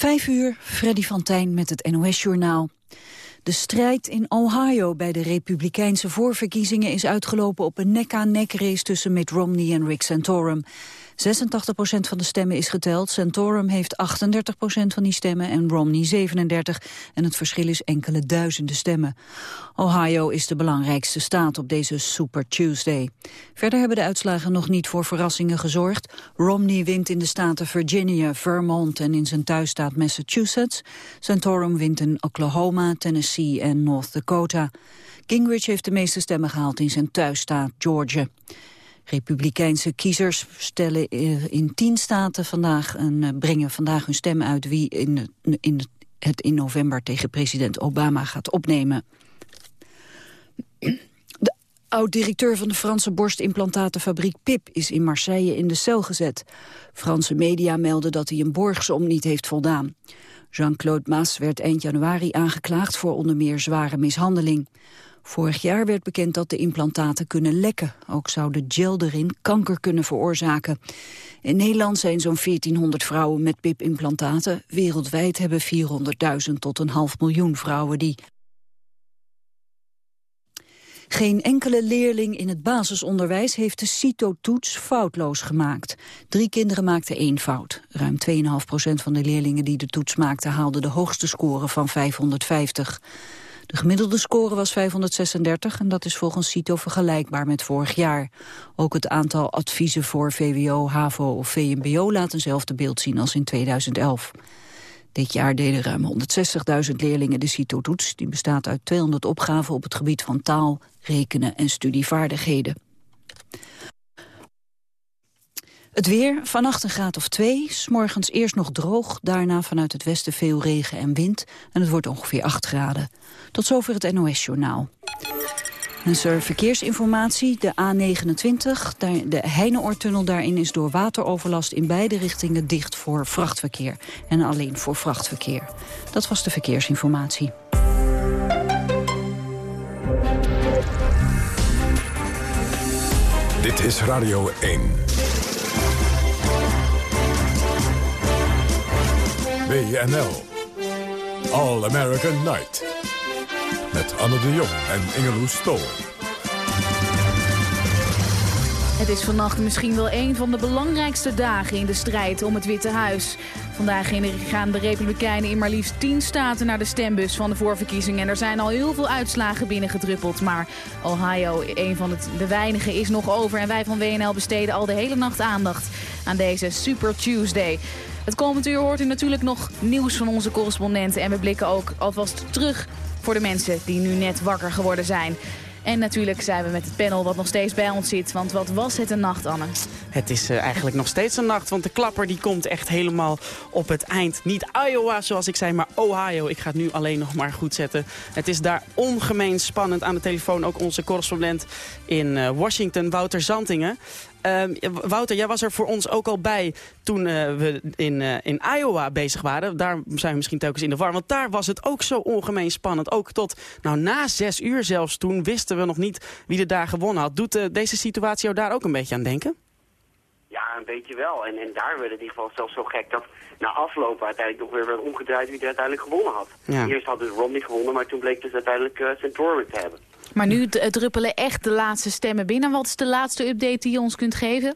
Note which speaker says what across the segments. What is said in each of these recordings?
Speaker 1: Vijf uur, Freddy van Tijn met het NOS-journaal. De strijd in Ohio bij de republikeinse voorverkiezingen is uitgelopen op een nek-aan-nek race tussen Mitt Romney en Rick Santorum. 86% van de stemmen is geteld. Santorum heeft 38% van die stemmen en Romney 37. En het verschil is enkele duizenden stemmen. Ohio is de belangrijkste staat op deze Super Tuesday. Verder hebben de uitslagen nog niet voor verrassingen gezorgd. Romney wint in de staten Virginia, Vermont en in zijn thuisstaat Massachusetts. Santorum wint in Oklahoma, Tennessee en North Dakota. Gingrich heeft de meeste stemmen gehaald in zijn thuisstaat Georgia. Republikeinse kiezers stellen in tien staten vandaag een, eh, brengen vandaag hun stem uit wie in, in het in november tegen president Obama gaat opnemen. De oud-directeur van de Franse borstimplantatenfabriek PIP is in Marseille in de cel gezet. Franse media melden dat hij een borgsom niet heeft voldaan. Jean-Claude Maas werd eind januari aangeklaagd voor onder meer zware mishandeling. Vorig jaar werd bekend dat de implantaten kunnen lekken. Ook zou de gel erin kanker kunnen veroorzaken. In Nederland zijn zo'n 1400 vrouwen met PIP-implantaten. Wereldwijd hebben 400.000 tot een half miljoen vrouwen die. Geen enkele leerling in het basisonderwijs heeft de CITO-toets foutloos gemaakt. Drie kinderen maakten één fout. Ruim 2,5% van de leerlingen die de toets maakten haalden de hoogste score van 550. De gemiddelde score was 536 en dat is volgens CITO vergelijkbaar met vorig jaar. Ook het aantal adviezen voor VWO, HAVO of VMBO laat eenzelfde beeld zien als in 2011. Dit jaar deden ruim 160.000 leerlingen de CITO-toets. Die bestaat uit 200 opgaven op het gebied van taal, rekenen en studievaardigheden. Het weer, vannacht een graad of twee, morgens eerst nog droog... daarna vanuit het westen veel regen en wind en het wordt ongeveer 8 graden. Tot zover het NOS-journaal. En er verkeersinformatie, de A29, de Heineoortunnel daarin is door wateroverlast in beide richtingen dicht voor vrachtverkeer. En alleen voor vrachtverkeer. Dat was de verkeersinformatie.
Speaker 2: Dit is Radio 1. WNL. All American Night. Met Anne de Jong en Ingeloes Stol.
Speaker 3: Het is vannacht misschien wel een van de belangrijkste dagen in de strijd om het Witte Huis. Vandaag gaan de Republikeinen in maar liefst 10 staten naar de stembus van de voorverkiezingen. En er zijn al heel veel uitslagen binnengedruppeld. Maar Ohio, een van de weinigen, is nog over. En wij van WNL besteden al de hele nacht aandacht aan deze Super Tuesday. Het komend uur hoort u natuurlijk nog nieuws van onze correspondenten. En we blikken ook alvast terug voor de mensen die nu net wakker geworden zijn. En natuurlijk zijn we met het panel wat nog steeds bij ons zit. Want wat was het een nacht, Anne?
Speaker 4: Het is uh, eigenlijk nog steeds een nacht, want de klapper die komt echt helemaal op het eind. Niet Iowa, zoals ik zei, maar Ohio. Ik ga het nu alleen nog maar goed zetten. Het is daar ongemeen spannend. Aan de telefoon ook onze correspondent in uh, Washington, Wouter Zantingen. Uh, Wouter, jij was er voor ons ook al bij toen uh, we in, uh, in Iowa bezig waren. Daar zijn we misschien telkens in de war. Want daar was het ook zo ongemeen spannend. Ook tot nou, na zes uur zelfs toen wisten we nog niet wie er daar gewonnen had. Doet uh, deze situatie jou daar ook een beetje aan denken?
Speaker 5: Ja, een beetje wel. En, en daar werd het in ieder geval zelfs zo gek dat na afloop uiteindelijk nog weer werd omgedraaid wie er uiteindelijk gewonnen had. Ja. Eerst had dus Romney gewonnen, maar toen bleek dus uiteindelijk uh, Santorum te hebben.
Speaker 3: Maar nu druppelen echt de laatste stemmen binnen. Wat is de laatste update die je ons kunt geven?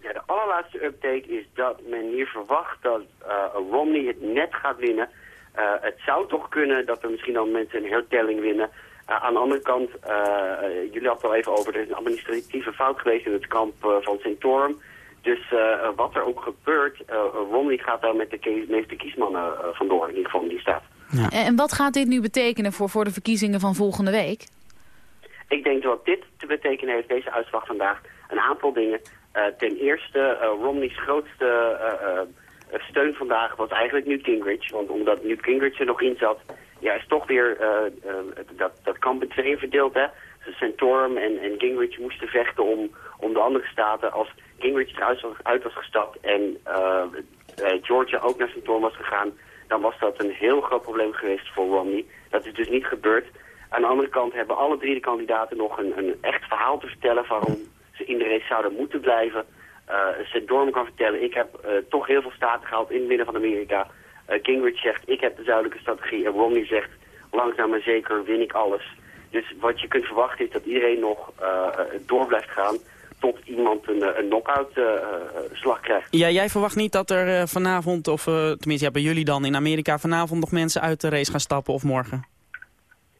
Speaker 5: Ja, de allerlaatste update is dat men hier verwacht dat uh, Romney het net gaat winnen. Uh, het zou toch kunnen dat er misschien al mensen een hertelling winnen. Uh, aan de andere kant, jullie hadden het al even over, er is een administratieve fout geweest in het kamp van Centorum. Dus wat er ook gebeurt, Romney gaat daar met de meeste kiesmannen vandoor, in ieder geval in die staat.
Speaker 3: Ja. En wat gaat dit nu betekenen voor, voor de verkiezingen van volgende week?
Speaker 5: Ik denk dat dit te betekenen heeft, deze uitslag vandaag, een aantal dingen. Uh, ten eerste, uh, Romney's grootste uh, steun vandaag was eigenlijk Newt Gingrich. Want omdat Newt Gingrich er nog in zat, ja, is toch weer dat, dat kamp in tweeën verdeeld. Hè? Dus Santorum en, en Gingrich moesten vechten om, om de andere staten. Als Gingrich eruit was, uit was gestapt en Georgia ook naar Santorum was gegaan, dan was dat een heel groot probleem geweest voor Romney. Dat is dus niet gebeurd. Aan de andere kant hebben alle drie de kandidaten nog een, een echt verhaal te vertellen waarom ze in de race zouden moeten blijven. Uh, St. Dorm kan vertellen, ik heb uh, toch heel veel staten gehaald in het midden van Amerika. Gingrich zegt, ik heb de zuidelijke strategie. En Romney zegt, langzaam maar zeker win ik alles. Dus wat je kunt verwachten is dat iedereen nog door blijft gaan tot iemand een, een knock-out slag krijgt.
Speaker 4: Ja, jij verwacht niet dat er vanavond, of tenminste ja, bij jullie dan in Amerika vanavond nog mensen uit de race gaan stappen of morgen?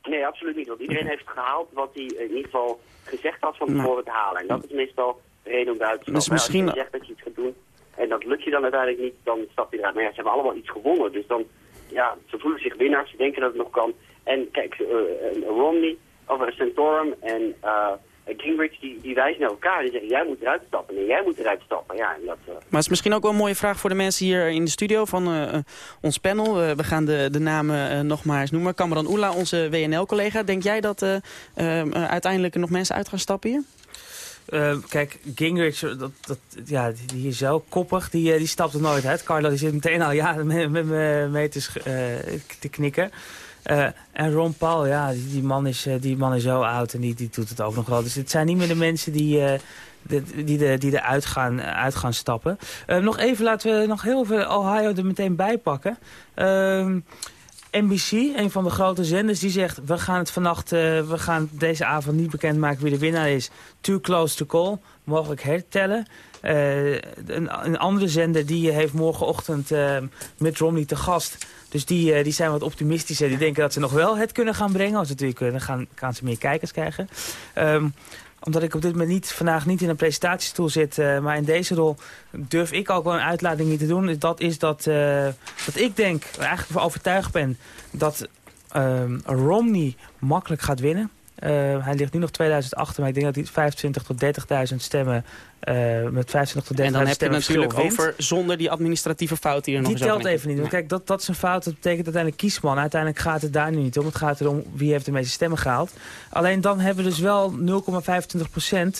Speaker 5: Nee, absoluut niet. Want iedereen heeft gehaald wat hij in ieder geval gezegd had van tevoren te halen. En dat is meestal de reden om de uit te
Speaker 4: dus misschien...
Speaker 5: Als je zegt dat je iets gaat doen en dat lukt je dan uiteindelijk niet, dan stap je eruit. Maar ja, ze hebben allemaal iets gewonnen. Dus dan, ja, ze voelen zich winnaars, ze denken dat het nog kan. En kijk, uh, Romney, of Santorum en... Uh, Gingrich die, die wijzen naar elkaar. Die zeggen, jij moet eruit stappen en jij moet eruit stappen. Ja, en dat, uh... Maar
Speaker 4: het is misschien ook wel een mooie vraag voor de mensen hier in de studio van uh, ons panel. we gaan de, de namen nog maar eens noemen. Cameron Oela, onze WNL-collega. Denk jij dat uiteindelijk nog mensen uit gaan stappen hier?
Speaker 6: Uh, kijk, Gingrich, dat, dat, ja, die is zo koppig, die, die stapt er nooit uit. Carlo die zit meteen al ja, met me mee te, te knikken. Uh, en Ron Paul, ja, die, man is, die man is zo oud en die, die doet het ook nog wel. Dus het zijn niet meer de mensen die, uh, die, de, die eruit gaan, stappen. Nog even, laten we nog heel veel Ohio er meteen bij pakken. Ehm, NBC, een van de grote zenders, die zegt... we gaan het vannacht, we gaan deze avond niet bekendmaken wie de winnaar is. Too close to call, mogelijk hertellen. een, een, andere zender die heeft morgenochtend met Romney te gast... Dus die, uh, die zijn wat optimistischer. Die denken dat ze nog wel het kunnen gaan brengen. Als ze natuurlijk kunnen, gaan, gaan ze meer kijkers krijgen. Um, omdat ik op dit moment niet, vandaag niet in een presentatiestoel zit, uh, maar in deze rol durf ik ook wel een uitlating niet te doen. Dat is dat, uh, dat ik denk, eigenlijk overtuigd ben, dat um, Romney makkelijk gaat winnen. Uh, hij ligt nu nog 2000 achter, maar ik denk dat hij 25 tot 30.000 stemmen uh, met 25 tot 30.000
Speaker 4: En dan heb
Speaker 6: je
Speaker 4: natuurlijk over zonder die administratieve fout die er nog
Speaker 6: Die telt even niet. Want kijk, dat, dat is een fout. Dat betekent uiteindelijk kiesman. Uiteindelijk gaat het daar nu niet om. Het gaat erom wie heeft de meeste stemmen gehaald. Alleen dan hebben we dus wel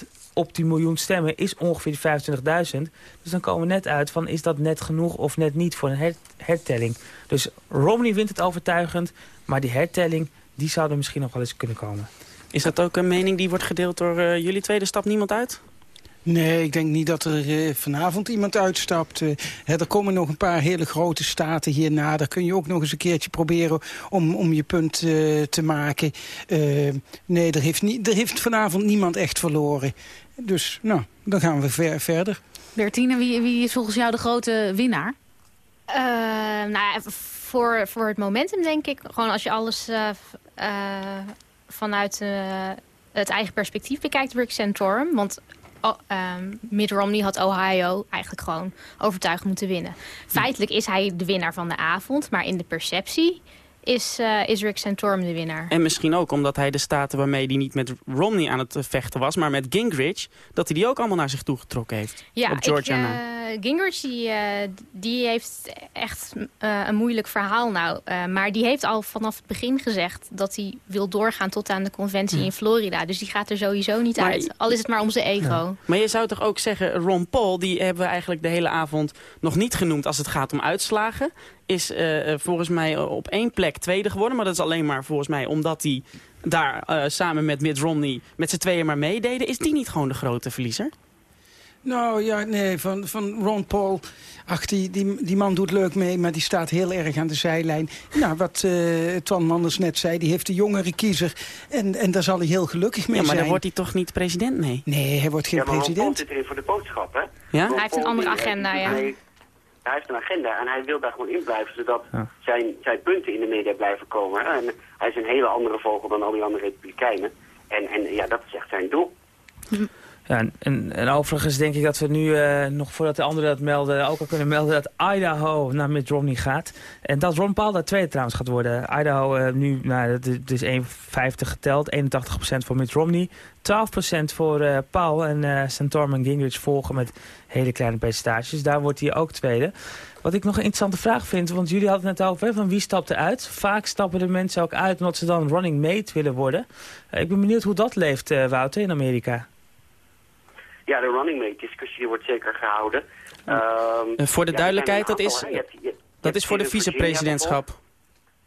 Speaker 6: 0,25% op die miljoen stemmen is ongeveer 25.000. Dus dan komen we net uit van is dat net genoeg of net niet voor een hertelling. Dus Romney wint het overtuigend, maar die hertelling die zou er misschien nog wel eens kunnen komen.
Speaker 4: Is dat ook een mening die wordt gedeeld door uh, jullie tweede stap niemand uit?
Speaker 7: Nee, ik denk niet dat er uh, vanavond iemand uitstapt. Uh, er komen nog een paar hele grote staten hierna. Daar kun je ook nog eens een keertje proberen om, om je punt uh, te maken. nee, er heeft, niet, er heeft vanavond niemand echt verloren. Dus nou, dan gaan we ver, verder.
Speaker 3: Bertine, wie, wie is volgens jou de grote winnaar?
Speaker 8: nou, voor, voor het momentum denk ik, gewoon als je alles vanuit uh, het eigen perspectief bekijkt, Rick Santorum. Want oh, um, Mitt Romney had Ohio eigenlijk gewoon overtuigend moeten winnen. Feitelijk is hij de winnaar van de avond, maar in de perceptie is, uh, is Rick Santorum de winnaar.
Speaker 4: En misschien ook omdat hij de staten waarmee hij niet met Romney aan het vechten was... maar met Gingrich, dat hij die ook allemaal naar zich toe getrokken heeft.
Speaker 8: Ja,
Speaker 4: op Georgia
Speaker 8: ik, uh, Gingrich die, uh, die heeft echt een moeilijk verhaal nou. maar die heeft al vanaf het begin gezegd dat hij wil doorgaan tot aan de conventie in Florida. Dus die gaat er sowieso niet uit. Al is het maar om zijn ego. Ja.
Speaker 4: Maar je zou toch ook zeggen, Ron Paul, die hebben we eigenlijk de hele avond nog niet genoemd als het gaat om uitslagen is uh, volgens mij op één plek tweede geworden. Maar dat is alleen maar volgens mij omdat hij daar uh, samen met Mitt Romney met z'n tweeën maar meededen. Is die niet gewoon de grote verliezer?
Speaker 7: Nou ja, nee, van, van Ron Paul. Ach, die, die, die man doet leuk mee, maar die staat heel erg aan de zijlijn. Nou, wat uh, Twan Manders net zei, die heeft de jongere kiezer. En, en daar zal hij heel gelukkig mee
Speaker 4: zijn. Ja, maar
Speaker 7: dan
Speaker 4: wordt hij toch niet president mee?
Speaker 7: Nee, hij wordt geen
Speaker 5: ja, maar
Speaker 7: president.
Speaker 5: Ron Paul zit erin voor de boodschap, hè?
Speaker 8: Ja? Hij heeft een andere agenda, ja
Speaker 5: hij heeft een agenda en hij wil daar gewoon in blijven, zodat zijn, zijn punten in de media blijven komen. En hij is een hele andere vogel dan al die andere republikeinen. En, en ja, dat is echt zijn doel.
Speaker 6: Ja, en, en, overigens denk ik dat we nu, uh, nog voordat de anderen dat melden, ook al kunnen melden dat Idaho naar Mitt Romney gaat. En dat Ron Paul daar tweede trouwens gaat worden. Idaho uh, nu, nou, dat is 1,50 geteld, 81% voor Mitt Romney. 12% voor uh, Paul en uh, Santorum en Gingrich volgen met hele kleine percentages. Daar wordt hij ook tweede. Wat ik nog een interessante vraag vind, want jullie hadden het net over van wie stapt er uit. Vaak stappen de mensen ook uit omdat ze dan running mate willen worden. ik ben benieuwd hoe dat leeft, Wouter, in Amerika.
Speaker 5: Ja, de running mate discussie wordt zeker gehouden.
Speaker 4: Um, voor de duidelijkheid, dat is, dat is voor de vicepresidentschap.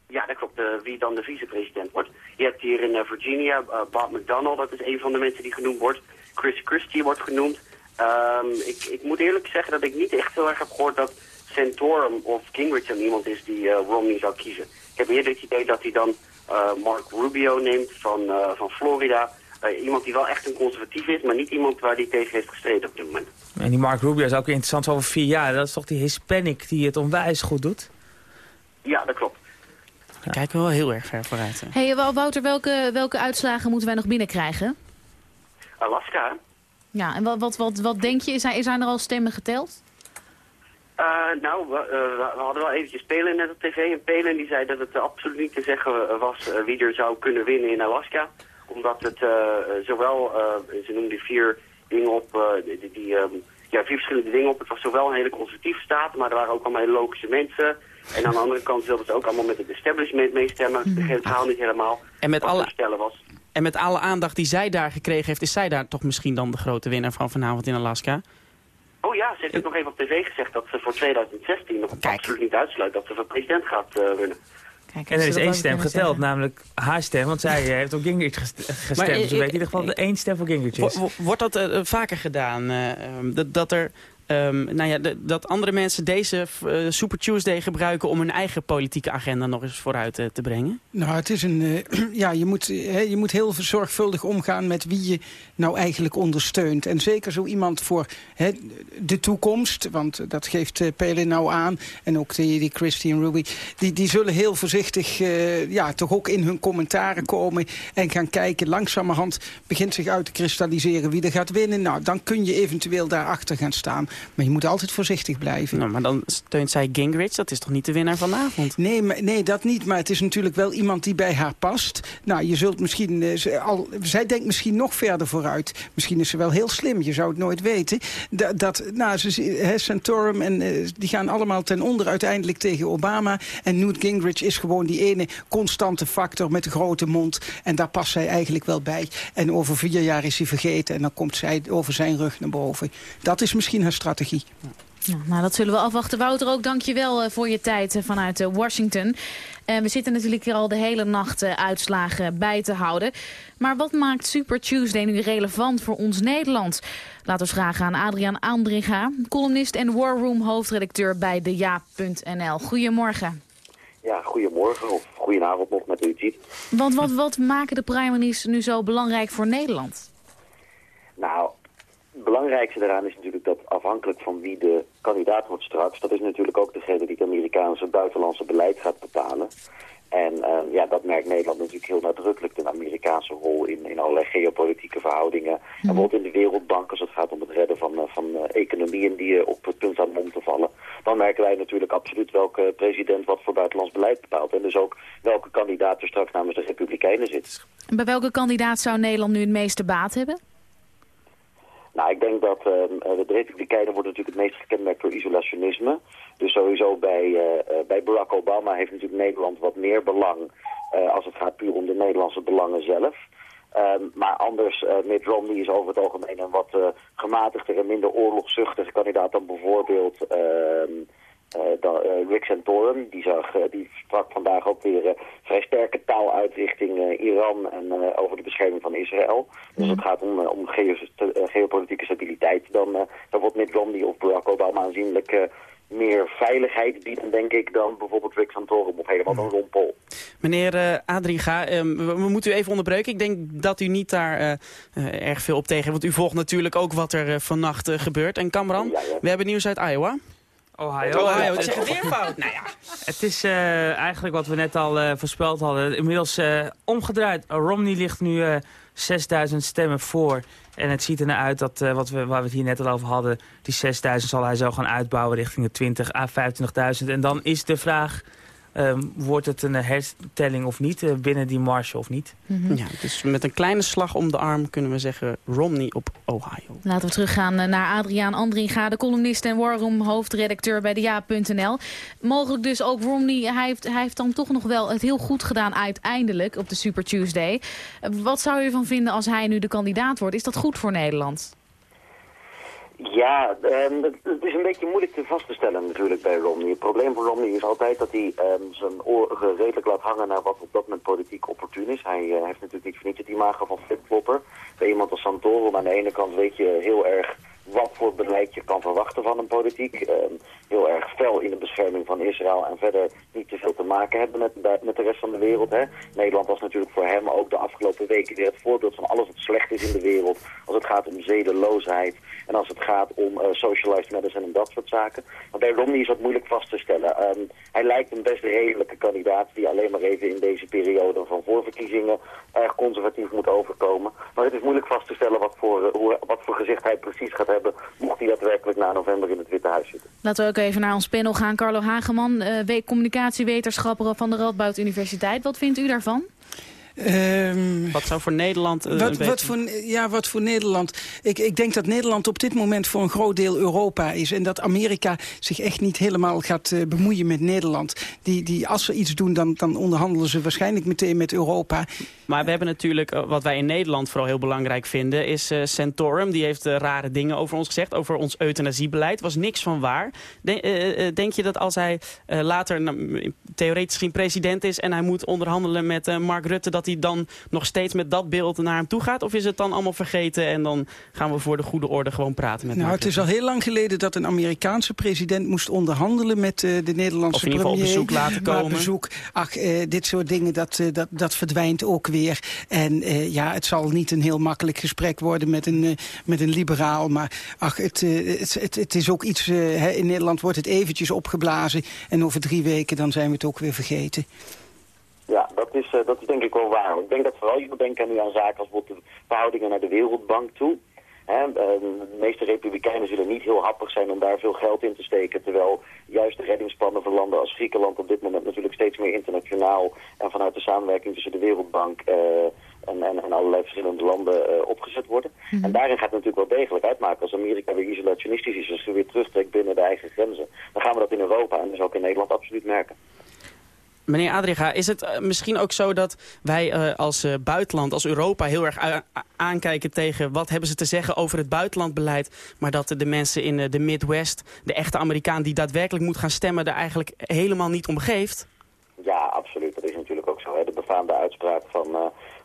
Speaker 5: Ja, dat klopt, uh, wie dan de vicepresident wordt. Je hebt hier in uh, Virginia uh, Bob McDonnell, dat is een van de mensen die genoemd wordt. Chris Christie wordt genoemd. Um, ik, ik moet eerlijk zeggen dat ik niet echt heel erg heb gehoord dat Santorum of Gingrich dan iemand is die Romney zou kiezen. Ik heb eerder het idee dat hij dan Mark Rubio neemt van, van Florida. Iemand die wel echt een conservatief is, maar niet iemand waar hij tegen heeft gestreden op dit moment.
Speaker 6: En die Mark Rubio is ook interessant over vier jaar. Dat is toch die Hispanic die het onwijs goed doet?
Speaker 5: Ja, dat klopt.
Speaker 4: Ja. Kijken we wel heel erg ver vooruit. Hè?
Speaker 3: Hey, Wouter, welke, welke uitslagen moeten wij nog binnenkrijgen?
Speaker 5: Alaska.
Speaker 3: Ja, en wat, wat, wat, wat denk je? Zijn, zijn er al stemmen geteld?
Speaker 5: Uh, nou, we, uh, we, hadden wel eventjes Pelen net op tv. En Pelen die zei dat het absoluut niet te zeggen was wie er zou kunnen winnen in Alaska. Omdat het zowel, ze noemden vier dingen op, die, die um, ja, vier verschillende dingen op. Het was zowel een hele conservatieve staat, maar er waren ook allemaal hele logische mensen. En aan de andere kant wilden ze ook allemaal met het establishment meestemmen. Ik begreep het verhaal niet helemaal.
Speaker 4: En met alle... was. En met alle aandacht die zij daar gekregen heeft, is zij daar toch misschien dan de grote winnaar van vanavond in Alaska?
Speaker 5: Oh ja, ze heeft ook nog even op tv gezegd dat ze voor 2016 nog Kijk. absoluut niet uitsluit dat ze voor president gaat uh, runnen.
Speaker 6: Kijk, en er is één stem geteld, namelijk haar stem, want zij eh, heeft op Gingrich gestemd. Maar, dus we weten in ieder geval de één stem voor Gingrich is.
Speaker 4: Wordt dat uh, vaker gedaan? Uh, dat, dat er Um, nou ja, dat andere mensen deze uh, Super Tuesday gebruiken om hun eigen politieke agenda nog eens vooruit uh, te brengen?
Speaker 7: Nou, het is een. Uh, ja, je moet, je moet heel zorgvuldig omgaan met wie je nou eigenlijk ondersteunt. En zeker zo iemand voor de toekomst, want dat geeft Pelin nou aan. En ook die, die Christian Ruby. Die, die zullen heel voorzichtig, ja, toch ook in hun commentaren komen. En gaan kijken. Langzamerhand begint zich uit te kristalliseren wie er gaat winnen. Nou, dan kun je eventueel daarachter gaan staan. Maar je moet altijd voorzichtig blijven.
Speaker 4: Nou, maar dan steunt zij Gingrich. Dat is toch niet de winnaar vanavond?
Speaker 7: Nee, maar, nee, dat niet. Maar het is natuurlijk wel iemand die bij haar past. Nou, je zult misschien... Uh, al, zij denkt misschien nog verder vooruit. Misschien is ze wel heel slim. Je zou het nooit weten. Dat, dat nou, ze, he, Santorum en uh, die gaan allemaal ten onder uiteindelijk tegen Obama. En Newt Gingrich is gewoon die ene constante factor met de grote mond. En daar past zij eigenlijk wel bij. En over vier jaar is hij vergeten. En dan komt zij over zijn rug naar boven. Dat is misschien haar strategie.
Speaker 3: Ja, nou, dat zullen we afwachten. Wouter, ook dank je wel uh, voor je tijd uh, vanuit uh, Washington. we zitten natuurlijk hier al de hele nacht uitslagen bij te houden. Maar wat maakt Super Tuesday nu relevant voor ons Nederland? Laten we vragen aan Adriaan Andringa, columnist en War Room hoofdredacteur bij de Ja.nl. Goedemorgen.
Speaker 9: Ja, goedemorgen of goedenavond nog met u ziet.
Speaker 3: Want wat, wat maken de primaries nu zo belangrijk voor Nederland?
Speaker 9: Nou, belangrijkste daaraan is natuurlijk dat afhankelijk van wie de kandidaat wordt straks... dat is natuurlijk ook degene die het Amerikaanse buitenlandse beleid gaat bepalen. En uh, ja, dat merkt Nederland natuurlijk heel nadrukkelijk, de Amerikaanse rol in, in allerlei geopolitieke verhoudingen. Mm En bijvoorbeeld in de Wereldbank, als het gaat om het redden van, uh, van uh, economieën die op het punt aan om te vallen. Dan merken wij natuurlijk absoluut welke president wat voor buitenlands beleid bepaalt. En dus ook welke kandidaat er straks namens de Republikeinen zit.
Speaker 3: En bij welke kandidaat zou Nederland nu het meeste baat hebben?
Speaker 9: Nou, ik denk dat uh, de Republikeinen worden natuurlijk het meest gekenmerkt door isolationisme. Dus sowieso bij, uh, bij Barack Obama heeft natuurlijk Nederland wat meer belang als het gaat puur om de Nederlandse belangen zelf. Um, maar anders, uh, Mitt Romney is over het algemeen een wat uh, gematigder en minder oorlogszuchtige kandidaat dan bijvoorbeeld uh, Rick Santorum. Die, zag, die sprak vandaag ook weer vrij sterke taal uit richting Iran en over de bescherming van Israël. Dus het gaat om, om geopolitieke stabiliteit. Dan, dan wordt Mitt Romney of Barack Obama aanzienlijk meer veiligheid bieden, denk ik, dan bijvoorbeeld Rick Santorum of helemaal dan Ron Paul.
Speaker 4: Meneer uh, Adriga, um, we, we, moeten u even onderbreken. Ik denk dat u niet daar uh, uh, erg veel op tegen want u volgt natuurlijk ook wat er vannacht gebeurt. En Kamran, ja, ja. we hebben nieuws uit Iowa.
Speaker 6: Ohio.
Speaker 4: Ohio, het weer fout. nou ja.
Speaker 6: Het is eigenlijk wat we net al voorspeld hadden. Inmiddels omgedraaid. Romney ligt nu 6000 stemmen voor. En het ziet er naar uit dat, wat we, waar we het hier net al over hadden... die 6000 zal hij zo gaan uitbouwen richting de 20 à 25.000. En dan is de vraag... Um, wordt het een hertelling of niet, uh, binnen die marge of niet?
Speaker 4: Mm -hmm. Ja, dus met een kleine slag om de arm kunnen we zeggen Romney op Ohio.
Speaker 3: Laten we teruggaan naar Adriaan Andringa, de columnist en warroom hoofdredacteur bij de Ja.nl. Mogelijk dus ook Romney, hij heeft, hij heeft dan toch nog wel het heel goed gedaan uiteindelijk op de Super Tuesday. Wat zou je ervan vinden als hij nu de kandidaat wordt? Is dat goed voor Nederland?
Speaker 9: Ja, um, het, is een beetje moeilijk te vast te stellen natuurlijk bij Romney. Het probleem voor Romney is altijd dat hij um, zijn oren redelijk laat hangen naar wat op dat moment politiek opportun is. Hij uh, heeft natuurlijk niet voor niets het imago van flipflopper. Bij iemand als Santorum aan de ene kant weet je heel erg wat voor beleid je kan verwachten van een politiek. Ehm, heel erg fel in de bescherming van Israël en verder niet te veel te maken hebben met, met de rest van de wereld. Hè. Nederland was natuurlijk voor hem ook de afgelopen weken weer het voorbeeld van alles wat slecht is in de wereld. Als het gaat om zedeloosheid en als het gaat om uh, socialized medicine en dat soort zaken. Maar bij Romney is dat moeilijk vast te stellen. Ehm, hij lijkt een best redelijke kandidaat die alleen maar even in deze periode van voorverkiezingen erg conservatief moet overkomen. Maar het is moeilijk vast te stellen wat voor, uh, hoe, wat voor gezicht hij precies gaat hebben mocht hij daadwerkelijk na november in het Witte Huis zitten.
Speaker 3: Laten we ook even naar ons panel gaan. Carlo Hageman, uh, communicatiewetenschapper van de Radboud Universiteit. Wat vindt u daarvan?
Speaker 4: Um, wat zou voor Nederland... Uh,
Speaker 7: wat, wat, voor, ja, wat voor Nederland? Ik, ik denk dat Nederland op dit moment voor een groot deel Europa is. En dat Amerika zich echt niet helemaal gaat uh, bemoeien met Nederland. Die, die, als ze iets doen, dan, dan onderhandelen ze waarschijnlijk meteen met Europa.
Speaker 4: Maar we hebben natuurlijk, uh, wat wij in Nederland vooral heel belangrijk vinden... is Centorum, die heeft rare dingen over ons gezegd. Over ons euthanasiebeleid. was niks van waar. De, denk je dat als hij later nou, theoretisch geen president is... en hij moet onderhandelen met Mark Rutte... dat hij dan nog steeds met dat beeld naar hem toe gaat? Of is het dan allemaal vergeten en dan gaan we voor de goede orde gewoon praten met
Speaker 7: Nou,
Speaker 4: Mark
Speaker 7: het is al heel lang geleden dat een Amerikaanse president moest onderhandelen met uh, de Nederlandse
Speaker 4: of in ieder
Speaker 7: geval
Speaker 4: op bezoek laten komen.
Speaker 7: bezoek, ach, uh, dit soort dingen, dat, uh, dat, dat verdwijnt ook weer. En ja, het zal niet een heel makkelijk gesprek worden met een, met een liberaal. Maar ach, het, het, het, het is ook iets, in Nederland wordt het eventjes opgeblazen. En over drie weken dan zijn we het ook weer vergeten.
Speaker 9: Ja, dat is, dat is denk ik wel waar. Ik denk dat vooral je moet denken nu aan zaken als bijvoorbeeld de verhoudingen naar de Wereldbank toe. Hè, uh, de meeste republikeinen zullen niet heel happig zijn om daar veel geld in te steken. Terwijl juist de reddingsplannen van landen als Griekenland op dit moment natuurlijk steeds meer internationaal en vanuit de samenwerking tussen de Wereldbank uh, en, en, en, allerlei verschillende landen opgezet worden. Mm -hmm. En daarin gaat het natuurlijk wel degelijk uitmaken als Amerika weer isolationistisch is, als ze weer terugtrekt binnen de eigen grenzen. Dan gaan we dat in Europa en dus ook in Nederland absoluut merken.
Speaker 4: Meneer Adriga, is het uh, misschien ook zo dat wij uh, als uh, buitenland, als Europa heel erg aankijken tegen wat hebben ze te zeggen over het buitenlandbeleid, maar dat de mensen in de Midwest, de echte Amerikaan die daadwerkelijk moet gaan stemmen, er eigenlijk helemaal niet om geeft?
Speaker 9: Ja, absoluut. Dat is natuurlijk ook zo. Hè. De befaamde uitspraak van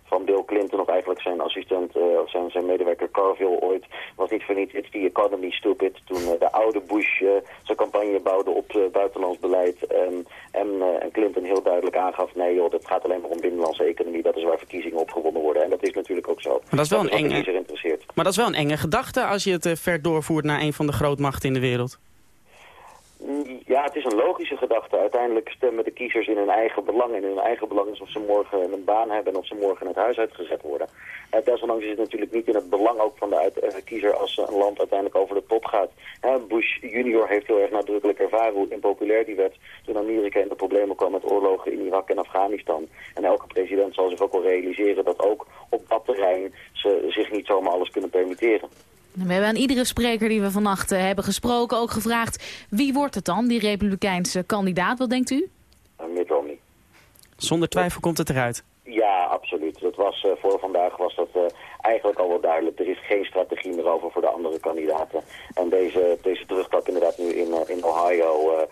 Speaker 9: van Bill Clinton, of eigenlijk zijn assistent, uh, of zijn, zijn medewerker Carville ooit, was niet voor niets It's the economy stupid. Toen uh, de oude Bush uh, zijn campagne bouwde op buitenlands beleid en, en, en, Clinton heel duidelijk aangaf, nee joh, dat gaat alleen maar om binnenlandse economie, dat is waar verkiezingen opgewonnen worden. En dat is natuurlijk ook zo. Maar
Speaker 4: dat is wel, dat een, enge, maar dat is wel een enge gedachte als je het ver doorvoert naar een van de grootmachten in de wereld.
Speaker 9: Ja, het is een logische gedachte. Uiteindelijk stemmen de kiezers in hun eigen belang. En in hun eigen belang is of ze morgen een baan hebben en of ze morgen het huis uitgezet worden. En desondanks is het natuurlijk niet in het belang ook van de uh, kiezer als een land uiteindelijk over de top gaat. Bush junior heeft heel erg nadrukkelijk ervaren hoe impopulair die werd toen Amerika in de problemen kwam met oorlogen in Irak en Afghanistan. En elke president zal zich ook wel realiseren dat ook op dat terrein ze zich niet zomaar alles kunnen permitteren.
Speaker 3: We hebben aan iedere spreker die we vannacht uh, hebben gesproken ook gevraagd... wie wordt het dan, die republikeinse kandidaat? Wat denkt u?
Speaker 9: Mitt Romney.
Speaker 4: Zonder twijfel komt het eruit.
Speaker 9: Ja, absoluut. Dat was, uh, voor vandaag was dat uh, eigenlijk al wel duidelijk. Er is geen strategie meer over voor de andere kandidaten. En deze, deze terugtak inderdaad nu in, uh, in Ohio...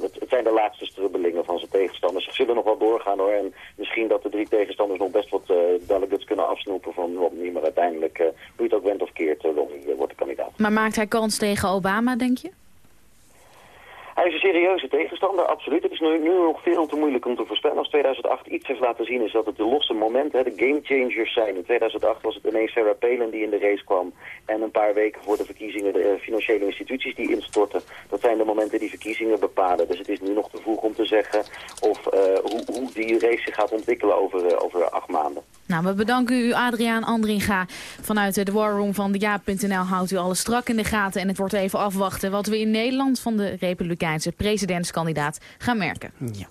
Speaker 9: Het, het, zijn de laatste strubbelingen van zijn tegenstanders. Ze zullen nog wel doorgaan hoor. En misschien dat de drie tegenstanders nog best wat delegates kunnen afsnoepen van Romney. Maar uiteindelijk, hoe je het ook went of keert, Romney wordt de kandidaat.
Speaker 3: Maar maakt hij kans tegen Obama, denk je?
Speaker 9: Hij is een serieuze tegenstander, absoluut. Het is nu, nog veel te moeilijk om te voorspellen. Als 2008 iets heeft laten zien is dat het de losse momenten, de game changers zijn. In 2008 was het ineens Sarah Palin die in de race kwam. En een paar weken voor de verkiezingen de uh, financiële instituties die instortten. Dat zijn de momenten die verkiezingen bepalen. Dus het is nu nog te vroeg om te zeggen of, uh, hoe, hoe, die race zich gaat ontwikkelen over, uh, over acht maanden.
Speaker 3: Nou, we bedanken u Adriaan Andringa vanuit de War Room van de Ja.nl. Houdt u alles strak in de gaten en het wordt even afwachten wat we in Nederland van de Republikeinse presidentskandidaat gaan merken.
Speaker 4: Ja.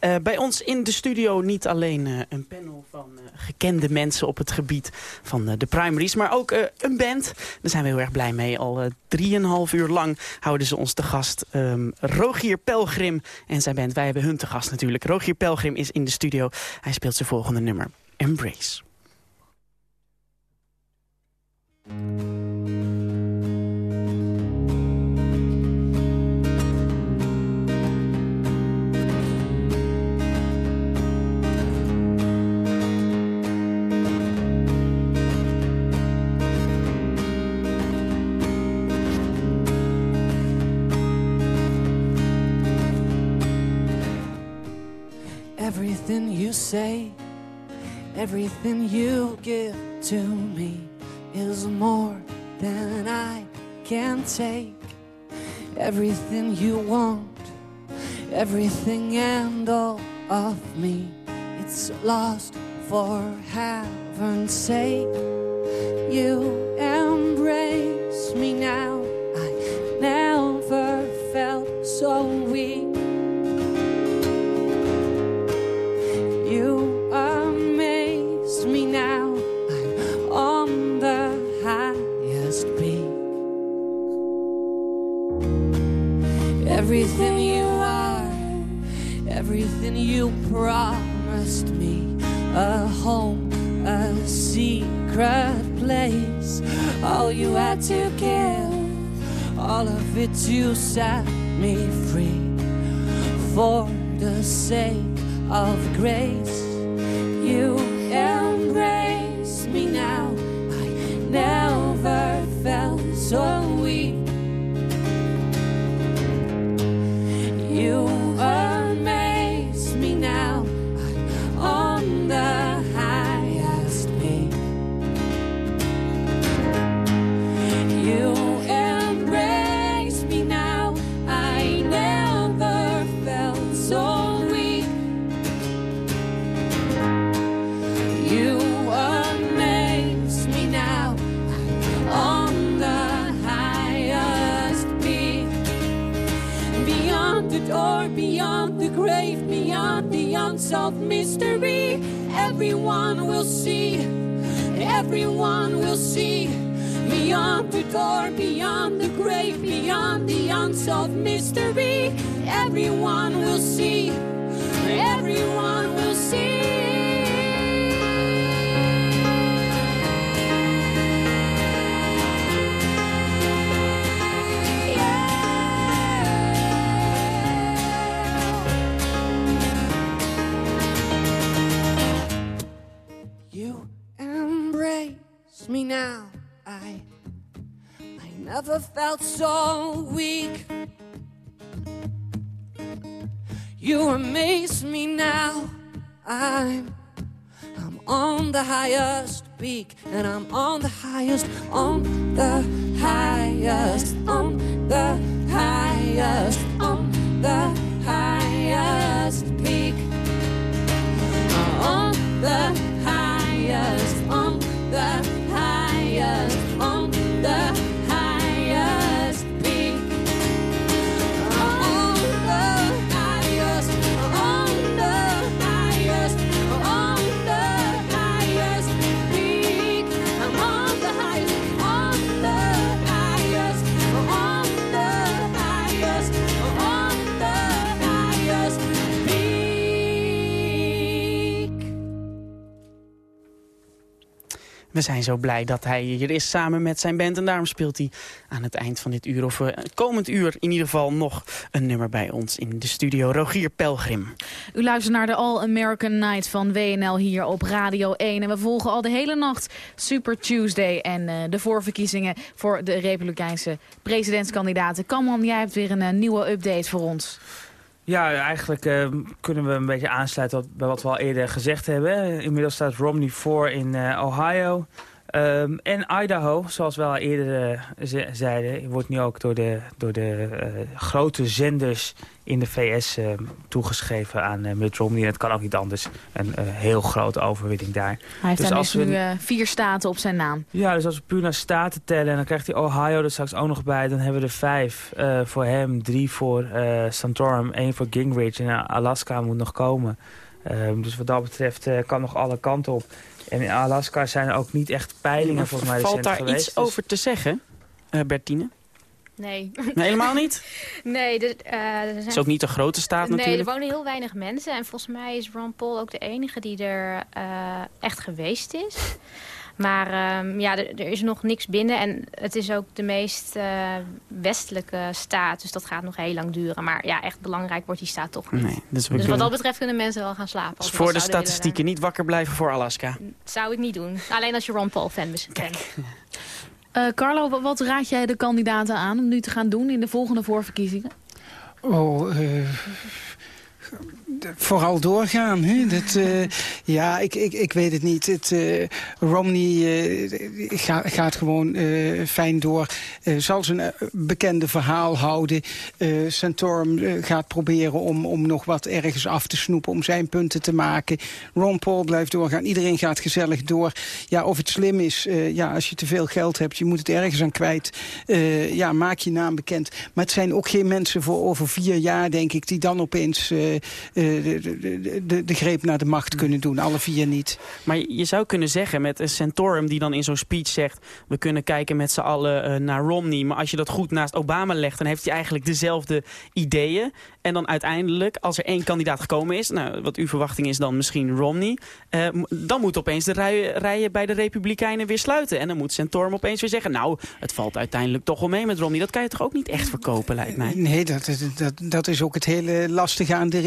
Speaker 4: Uh, bij ons in de studio niet alleen uh, een panel van uh, gekende mensen op het gebied van de primaries, maar ook een band. Daar zijn we heel erg blij mee. Al drieënhalf uur lang houden ze ons te gast. Um, Rogier Pelgrim en zijn band. Wij hebben hun te gast natuurlijk. Rogier Pelgrim is in de studio. Hij speelt zijn volgende nummer. Embrace.
Speaker 10: Everything you say everything you give to me is more than I can take. Everything you want, everything and all of me, it's lost for heaven's sake. You embrace me now. I never felt so weak. You Everything you are, everything you promised me, a home, a secret place. All you had to give, all of it you set me free for the sake of grace. You see. Everyone will see. Beyond the door, beyond the grave, beyond the unsolved mystery, everyone will see. Never felt so weak. You amaze me now. I'm I'm on the highest peak, and I'm on the highest, on the highest, on the highest, on the highest peak. On the highest,
Speaker 4: We zijn zo blij dat hij hier is samen met zijn band. En daarom speelt hij aan het eind van dit uur, of eh, komend uur in ieder geval, nog een nummer bij ons in de studio. Rogier Pelgrim.
Speaker 3: U luistert naar de All American Night van WNL hier op Radio 1. En we volgen al de hele nacht Super Tuesday en eh, de voorverkiezingen voor de Republikeinse presidentskandidaten. Kamman, jij hebt weer een eh, nieuwe update voor ons.
Speaker 6: Ja, eigenlijk eh, kunnen we een beetje aansluiten bij wat we al eerder gezegd hebben. Inmiddels staat Romney voor in eh, Ohio. Ehm, en Idaho, zoals we al eerder eh, ze- zeiden, wordt nu ook door de, door de grote zenders in de VS eh, toegeschreven aan eh, Mitt Romney. En het kan ook niet anders. Een eh, heel grote overwinning daar.
Speaker 3: Hij heeft
Speaker 6: Dus
Speaker 3: daar
Speaker 6: als
Speaker 3: dus
Speaker 6: we-
Speaker 3: nu eh, vier staten op zijn naam.
Speaker 6: Ja, dus als we puur naar staten tellen... en dan krijgt hij Ohio er straks ook nog bij... dan hebben we er vijf eh, voor hem, drie voor eh Santorum... één voor Gingrich en Alaska moet nog komen. Ehm, dus wat dat betreft eh, kan nog alle kanten op. En in Alaska zijn er ook niet echt peilingen volgens mij
Speaker 4: Valt daar
Speaker 6: geweest.
Speaker 4: iets
Speaker 6: dus-
Speaker 4: over te zeggen, eh, Bertine?
Speaker 8: Nee.
Speaker 4: Nee, helemaal niet?
Speaker 8: Nee, de, eh, er zijn
Speaker 4: is ook niet een grote staat
Speaker 8: Nee,
Speaker 4: natuurlijk.
Speaker 8: er wonen heel weinig mensen. En volgens mij is Ron Paul ook de enige die er eh, echt geweest is. Maar ehm, ja, er, er is nog niks binnen. En het is ook de meest eh, westelijke staat. Dus dat gaat nog heel lang duren. Maar ja, echt belangrijk wordt die staat toch niet.
Speaker 4: Nee, dus
Speaker 8: Dus wat dat betreft kunnen mensen wel gaan slapen.
Speaker 4: Dus voor de statistieken niet wakker blijven voor Alaska.
Speaker 8: zou ik niet doen. Alleen als je Ron Paul fan bent.
Speaker 3: Eh, Carlo, wa- wat raad jij de kandidaten aan om nu te gaan doen in de volgende voorverkiezingen?
Speaker 7: Oh, eh, vooral doorgaan. Hè? Dat, eh, ja, ik, ik, ik weet het niet. Het, eh, Romney eh, ga- gaat gewoon fijn door. Zal zijn bekende verhaal houden. Santorum gaat proberen om, om nog wat ergens af te snoepen... om zijn punten te maken. Ron Paul blijft doorgaan. Iedereen gaat gezellig door. Ja, of het slim is, ja, als je te veel geld hebt... je moet het ergens aan kwijt. Ja, maak je naam bekend. Maar het zijn ook geen mensen voor over vier jaar, denk ik... die dan opeens de, de, de, de greep naar de macht kunnen doen. Alle vier niet.
Speaker 4: Maar je zou kunnen zeggen met een Santorum die dan in zo'n speech zegt... we kunnen kijken met z'n allen eh, naar Romney. Maar als je dat goed naast Obama legt... dan heeft hij eigenlijk dezelfde ideeën. En dan uiteindelijk, als er één kandidaat gekomen is... Nou, wat uw verwachting is dan misschien Romney... eh, dan moet opeens de rijen, rijen bij de Republikeinen weer sluiten. En dan moet Santorum opeens weer zeggen... nou, het valt uiteindelijk toch wel mee met Romney. Dat kan je toch ook niet echt verkopen, lijkt mij.
Speaker 7: Nee, dat, dat, dat, dat is ook het hele lastige aan de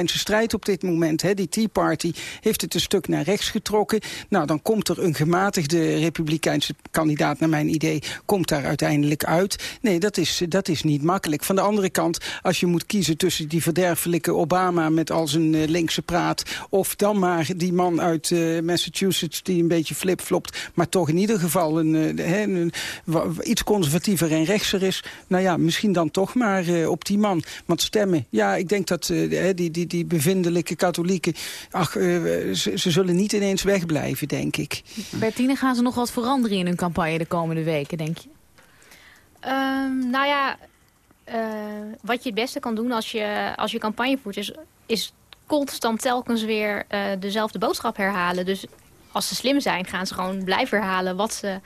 Speaker 7: republikeinse strijd op dit moment. Hè. Die Tea Party heeft het een stuk naar rechts getrokken. Nou, dan komt er een gematigde republikeinse kandidaat, naar mijn idee, komt daar uiteindelijk uit. Nee, dat is, dat is niet makkelijk. Van de andere kant, als je moet kiezen tussen die verderfelijke Obama met al zijn eh, linkse praat, of dan maar die man uit eh, Massachusetts die een beetje flipflopt, maar toch in ieder geval een, eh, iets conservatiever en rechtser is. Nou ja, misschien dan toch maar op die man. Want stemmen, ja, ik denk dat die, die, die bevindelijke katholieken... ach, eh, ze, ze zullen niet ineens wegblijven, denk ik.
Speaker 3: Bertine, gaan ze nog wat veranderen in hun campagne de komende weken, denk je?
Speaker 8: Ehm, nou ja, eh, wat je het beste kan doen als je, als je campagne voert... is, is constant telkens weer eh, dezelfde boodschap herhalen. Dus als ze slim zijn, gaan ze gewoon blijven herhalen... wat ze,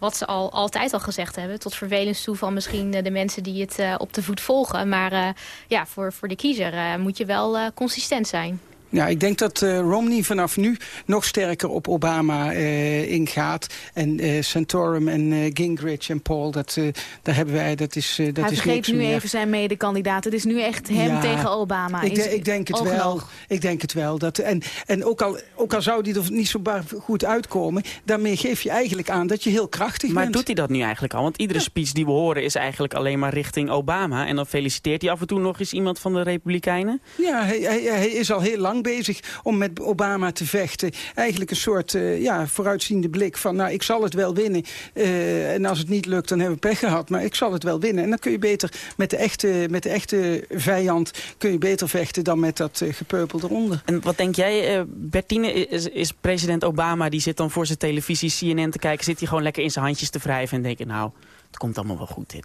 Speaker 8: wat ze al, altijd al gezegd hebben. Tot vervelens toe van misschien eh, de mensen die het eh, op de voet volgen. Maar eh, ja, voor, voor de kiezer moet je wel consistent zijn.
Speaker 7: Ja, ik denk dat eh, Romney vanaf nu nog sterker op Obama eh, ingaat. En eh, Santorum en eh, Gingrich en Paul, dat, daar hebben wij, dat is, eh, dat
Speaker 3: Hij
Speaker 7: is
Speaker 3: vergeet nu
Speaker 7: meer.
Speaker 3: even zijn medekandidaat. Het is nu echt hem
Speaker 7: Ja,
Speaker 3: tegen Obama.
Speaker 7: Ik, de- ik denk het wel. Ik denk het wel. Dat, en en ook, al, ook al zou die er niet zo goed uitkomen... daarmee geef je eigenlijk aan dat je heel krachtig
Speaker 4: Maar
Speaker 7: bent.
Speaker 4: doet hij dat nu eigenlijk al? Want iedere speech die we horen is eigenlijk alleen maar richting Obama. En dan feliciteert hij af en toe nog eens iemand van de Republikeinen.
Speaker 7: Ja, hij, hij, hij is al heel lang bezig om met Obama te vechten. Eigenlijk een soort eh, ja, vooruitziende blik van... nou, ik zal het wel winnen. Eh, en als het niet lukt, dan hebben we pech gehad. Maar ik zal het wel winnen. En dan kun je beter met de echte, met de echte vijand... kun je beter vechten dan met dat eh, gepeupel eronder.
Speaker 4: En wat denk jij, Bertine, is, is president Obama... die zit dan voor zijn televisie CNN te kijken... zit hij gewoon lekker in zijn handjes te wrijven en denken... nou, het komt allemaal wel goed dit.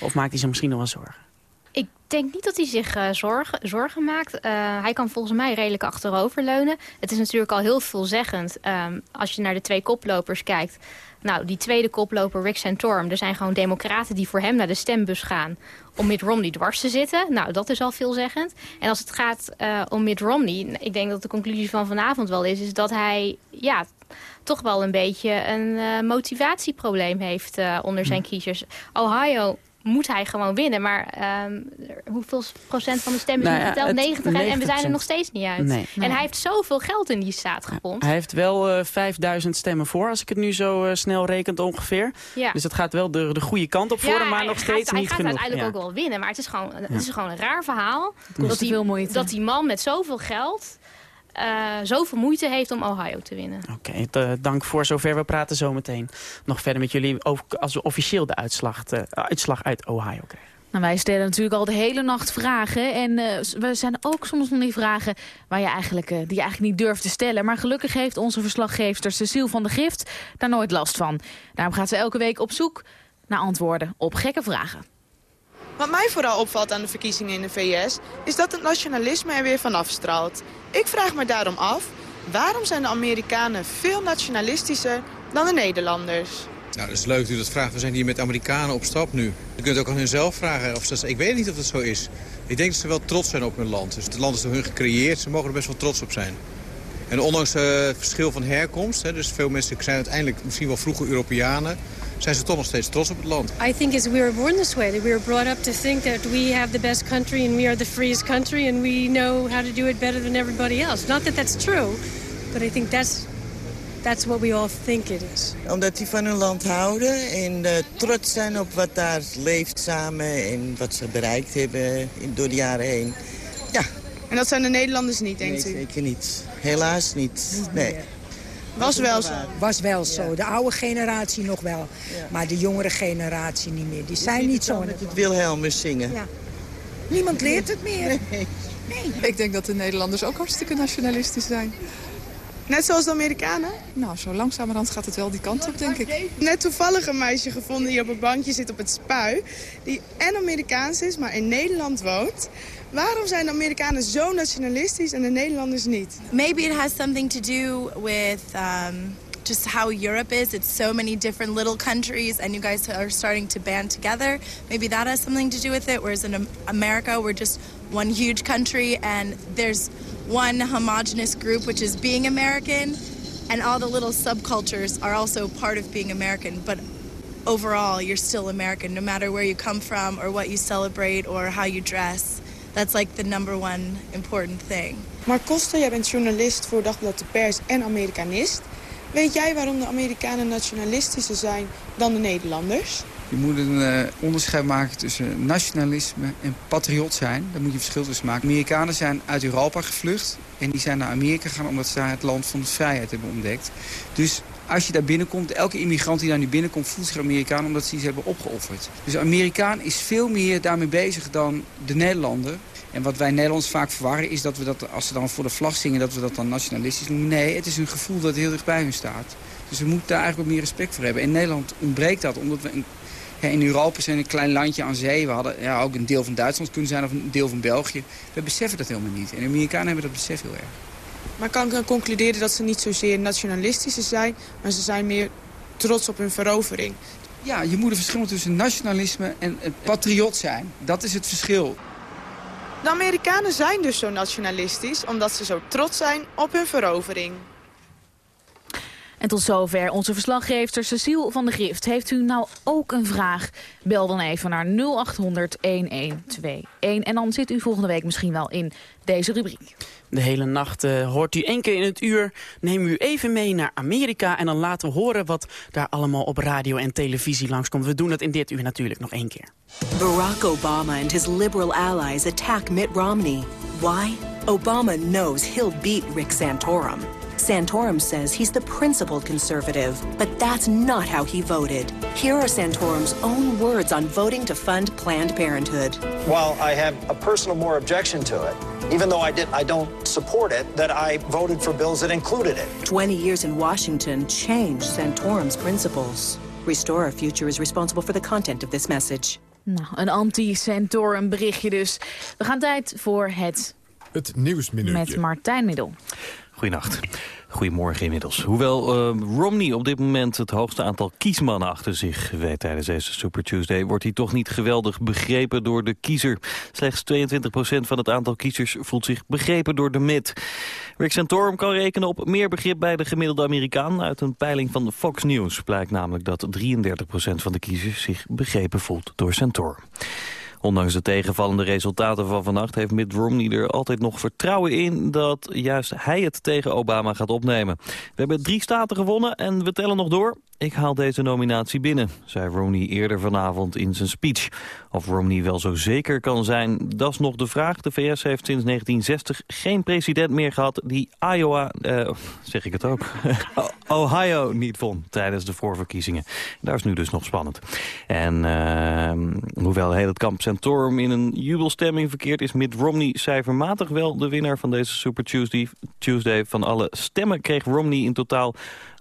Speaker 4: Of maakt hij zich misschien nog wel zorgen?
Speaker 8: Ik denk niet dat hij zich eh, zorgen, zorgen maakt. Eh, hij kan volgens mij redelijk achteroverleunen. Het is natuurlijk al heel veelzeggend ehm, als je naar de twee koplopers kijkt. Nou, die tweede koploper, Rick Santorum, er zijn gewoon democraten die voor hem naar de stembus gaan om Mitt Romney dwars te zitten. Nou, dat is al veelzeggend. En als het gaat eh, om Mitt Romney, ik denk dat de conclusie van vanavond wel is, is dat hij ja, toch wel een beetje een motivatieprobleem heeft onder zijn kiezers. Ohio moet hij gewoon winnen. Maar ehm, hoeveel procent van de stemmen
Speaker 4: Nou
Speaker 8: is geteld?
Speaker 4: het-
Speaker 8: 90 en, en we zijn er
Speaker 4: 90%.
Speaker 8: nog steeds niet uit.
Speaker 4: Nee.
Speaker 8: En hij heeft zoveel geld in die staat gepompt.
Speaker 4: Hij heeft wel eh 5000 stemmen voor, als ik het nu zo eh, snel rekent ongeveer.
Speaker 8: Ja.
Speaker 4: Dus het gaat wel de, de goede kant op voor hem, maar
Speaker 8: hij
Speaker 4: nog
Speaker 8: gaat-
Speaker 4: steeds
Speaker 8: hij
Speaker 4: niet
Speaker 8: gaat
Speaker 4: genoeg.
Speaker 8: uiteindelijk
Speaker 4: Ja.
Speaker 8: ook wel winnen. Maar het is gewoon, het is gewoon een raar verhaal. Dat die,
Speaker 3: veel moeite.
Speaker 8: dat die man met zoveel geld eh, zoveel moeite heeft om Ohio te winnen.
Speaker 4: Oké, eh, dank voor zover. We praten zo meteen nog verder met jullie over, als we officieel de uitslag, eh, uitslag uit Ohio krijgen.
Speaker 3: Nou, wij stellen natuurlijk al de hele nacht vragen. En eh, we zijn ook soms van die vragen waar je eigenlijk, die je eigenlijk niet durft te stellen. Maar gelukkig heeft onze verslaggeefster Cecile van de Gift daar nooit last van. Daarom gaat ze elke week op zoek naar antwoorden op gekke vragen.
Speaker 11: Wat mij vooral opvalt aan de verkiezingen in de VS... is dat het nationalisme er weer vanaf straalt. Ik vraag me daarom af... waarom zijn de Amerikanen veel nationalistischer dan de Nederlanders?
Speaker 12: Nou, dat is leuk dat u dat vraagt. We zijn hier met Amerikanen op stap nu. U kunt ook aan hun zelf vragen. Of ze, ik weet niet of dat zo is. Ik denk dat ze wel trots zijn op hun land. Dus het land is door hun gecreëerd. Ze mogen er best wel trots op zijn. En ondanks eh, het verschil van herkomst... Hè, dus veel mensen zijn uiteindelijk misschien wel vroege Europeanen... zijn ze toch nog steeds trots op het land.
Speaker 13: I think as we were born this way, that we were brought up to think that we have the best country and we are the freest country and we know how to do it better than everybody else. Not that that's true, but I think that's that's what we all think it is.
Speaker 14: Omdat die van hun land houden en eh, trots zijn op wat daar leeft samen... en wat ze bereikt hebben in, door de jaren heen. Ja,
Speaker 11: En dat zijn de Nederlanders niet,
Speaker 14: Nee,
Speaker 11: denkt u?
Speaker 14: zeker niet. Helaas niet. Nee.
Speaker 11: Was wel zo.
Speaker 15: Was wel zo. De oude generatie nog wel. Maar de jongere generatie niet meer. Die zijn niet zo.
Speaker 14: Met het Wilhelmus zingen.
Speaker 15: Ja. Niemand leert het meer.
Speaker 16: Ik denk dat de Nederlanders ook hartstikke nationalistisch zijn.
Speaker 11: Net zoals de Amerikanen?
Speaker 16: Nou, zo langzamerhand gaat het wel die kant op, denk ik.
Speaker 11: Net toevallig een meisje gevonden die op een bankje zit op het spui. Die en Amerikaans is, maar in Nederland woont. Waarom zijn de Amerikanen zo nationalistisch en de Nederlanders niet?
Speaker 17: Maybe it has something to do with um, just how Europe is. It's so many different little countries, and you guys are starting to band together. Maybe that has something to do with it. Whereas in America, we're just one huge country, and there's one homogenous group, which is being American, and all the little subcultures are also part of being American. But overall, you're still American, no matter where you come from, or what you celebrate, or how you dress. That's like the number one important thing.
Speaker 11: Mark Koster, jij bent journalist voor Dagblad de Pers en Amerikanist. Weet jij waarom de Amerikanen nationalistischer zijn dan de Nederlanders?
Speaker 18: Je moet een eh, onderscheid maken tussen nationalisme en patriot zijn. Daar moet je verschil tussen maken. Amerikanen zijn uit Europa gevlucht en die zijn naar Amerika gegaan omdat ze daar het land van de vrijheid hebben ontdekt. Dus als je daar binnenkomt, elke immigrant die daar nu binnenkomt voelt zich Amerikaan omdat ze iets hebben opgeofferd. Dus Amerikaan is veel meer daarmee bezig dan de Nederlander. En wat wij Nederlands vaak verwarren is dat we dat, als ze dan voor de vlag zingen, dat we dat dan nationalistisch noemen. Nee, het is een gevoel dat heel dicht bij hun staat. Dus we moeten daar eigenlijk wat meer respect voor hebben. In Nederland ontbreekt dat, omdat we in Europa zijn een klein landje aan zee. We hadden ja, ook een deel van Duitsland kunnen zijn of een deel van België. We beseffen dat helemaal niet. En de Amerikanen hebben dat besef heel erg.
Speaker 11: Maar kan ik dan concluderen dat ze niet zozeer nationalistischer zijn... maar ze zijn meer trots op hun verovering?
Speaker 18: Ja, je moet een verschil tussen nationalisme en het patriot zijn. Dat is het verschil.
Speaker 11: De Amerikanen zijn dus zo nationalistisch... omdat ze zo trots zijn op hun verovering.
Speaker 3: En tot zover onze verslaggever Cecile van der Grift. Heeft u nou ook een vraag? Bel dan even naar 0800 1121. En dan zit u volgende week misschien wel in deze rubriek.
Speaker 4: De hele nacht eh, hoort u één keer in het uur. Neem u even mee naar Amerika en dan laten we horen wat daar allemaal op radio en televisie langskomt. We doen het in dit uur natuurlijk nog één keer.
Speaker 19: Barack Obama and his liberal allies attack Mitt Romney. Why? Obama knows he'll beat Rick Santorum. Santorum says he's the principled conservative, but that's not how he voted. Here are Santorum's own words on voting to fund Planned Parenthood.
Speaker 20: While I have a personal more objection to it, even though I did I don't support it, that I voted for bills that included it.
Speaker 19: 20 years in Washington changed Santorum's principles. Restore Our Future is responsible for the content of this message.
Speaker 3: Nou, een anti-Santorum berichtje dus. We gaan tijd voor het...
Speaker 2: Het Nieuwsminuutje.
Speaker 3: Met Martijn Middel.
Speaker 21: Goedenacht. Goedemorgen inmiddels. Hoewel uh, Romney op dit moment het hoogste aantal kiesmannen achter zich weet tijdens deze Super Tuesday, wordt hij toch niet geweldig begrepen door de kiezer. Slechts 22% van het aantal kiezers voelt zich begrepen door de MIT. Rick Santorum kan rekenen op meer begrip bij de gemiddelde Amerikaan. Uit een peiling van Fox News blijkt namelijk dat 33% van de kiezers zich begrepen voelt door Santorum. Ondanks de tegenvallende resultaten van vannacht heeft Mitt Romney er altijd nog vertrouwen in dat juist hij het tegen Obama gaat opnemen. We hebben drie staten gewonnen en we tellen nog door. Ik haal deze nominatie binnen, zei Romney eerder vanavond in zijn speech. Of Romney wel zo zeker kan zijn, dat is nog de vraag. De VS heeft sinds 1960 geen president meer gehad die Iowa, eh, zeg ik het ook, Ohio niet won tijdens de voorverkiezingen. Daar is nu dus nog spannend. En uh, hoewel heel het kamp Santorum in een jubelstemming verkeert... is Mitt Romney cijfermatig wel de winnaar van deze Super Tuesday. Tuesday. Van alle stemmen kreeg Romney in totaal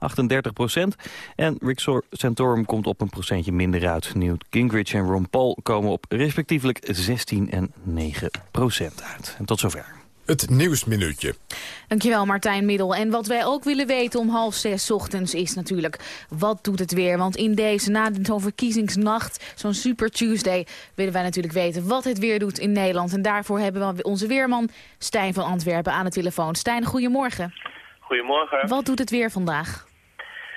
Speaker 21: 38 procent. En Rick Santorum komt op een procentje minder uit. Newt Gingrich en Ron Paul komen op respectievelijk 16 en 9 procent uit. En tot zover.
Speaker 2: Het Nieuwsminuutje.
Speaker 3: Dankjewel Martijn Middel. En wat wij ook willen weten om half zes ochtends is natuurlijk... wat doet het weer? Want in deze, na zo'n verkiezingsnacht, zo'n Super Tuesday... willen wij natuurlijk weten wat het weer doet in Nederland. En daarvoor hebben we onze weerman Stijn van Antwerpen aan de telefoon. Stijn, goedemorgen.
Speaker 22: Goedemorgen.
Speaker 3: Wat doet het weer vandaag?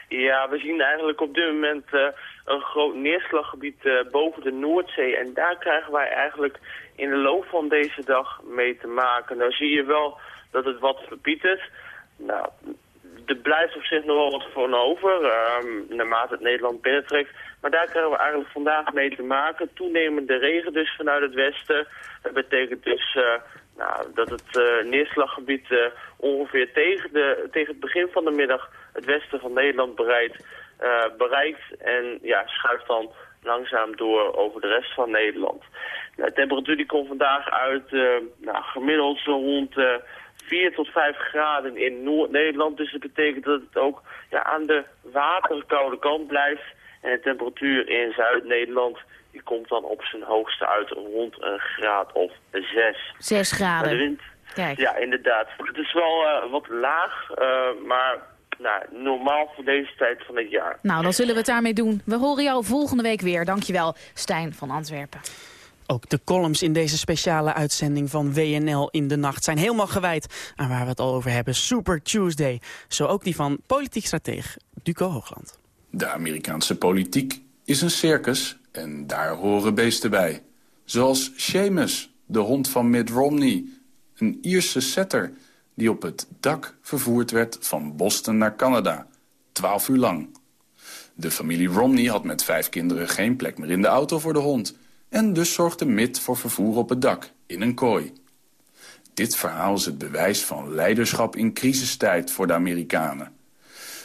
Speaker 22: Ja, we zien eigenlijk op dit moment uh, een groot neerslaggebied uh, boven de Noordzee. En daar krijgen wij eigenlijk in de loop van deze dag mee te maken. Nou zie je wel dat het wat verpietert. Nou, er blijft op zich nog wel wat van over, uh, naarmate het Nederland binnentrekt. Maar daar krijgen we eigenlijk vandaag mee te maken. Toenemende regen dus vanuit het westen. Dat betekent dus nou, dat het eh, neerslaggebied eh, ongeveer tegen, de, tegen het begin van de middag het westen van Nederland bereikt, eh, bereikt en ja, schuift dan langzaam door over de rest van Nederland. Nou, de temperatuur die komt vandaag uit eh, nou, gemiddeld zo rond eh 4 tot 5 graden in Noord-Nederland. Dus dat betekent dat het ook ja, aan de waterkoude kant blijft. En de temperatuur in Zuid-Nederland die komt dan op zijn hoogste uit rond een graad of 6.
Speaker 3: 6
Speaker 22: Maar
Speaker 3: graden.
Speaker 22: de wind,
Speaker 3: Kijk.
Speaker 22: ja, inderdaad. Het is wel eh, wat laag, eh, maar nou, normaal voor deze tijd van het jaar.
Speaker 3: Nou, dan zullen we het daarmee doen. We horen jou volgende week weer. Dankjewel, Stijn van Antwerpen.
Speaker 4: Ook de columns in deze speciale uitzending van WNL in de nacht zijn helemaal gewijd aan waar we het al over hebben. Super Tuesday. Zo ook die van politiek strateeg Duco Hoogland.
Speaker 23: De Amerikaanse politiek is een circus en daar horen beesten bij. Zoals Seamus, de hond van Mitt Romney. Een Ierse setter die op het dak vervoerd werd van Boston naar Canada. Twaalf uur lang. De familie Romney had met vijf kinderen geen plek meer in de auto voor de hond. En dus zorgde Mitt voor vervoer op het dak, in een kooi. Dit verhaal is het bewijs van leiderschap in crisistijd voor de Amerikanen.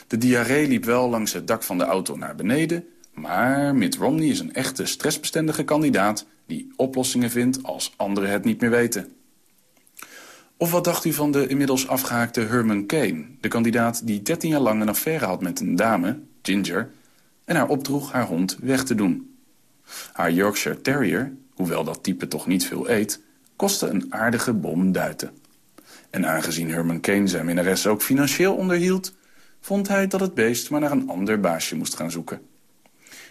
Speaker 23: De diarree liep wel langs het dak van de auto naar beneden... maar Mitt Romney is een echte stressbestendige kandidaat... die oplossingen vindt als anderen het niet meer weten. Of wat dacht u van de inmiddels afgehaakte Herman Kane... de kandidaat die 13 jaar lang een affaire had met een dame, Ginger... en haar opdroeg haar hond weg te doen. Haar Yorkshire Terrier, hoewel dat type toch niet veel eet... kostte een aardige bom duiten. En aangezien Herman Kane zijn minnares ook financieel onderhield... vond hij dat het beest maar naar een ander baasje moest gaan zoeken.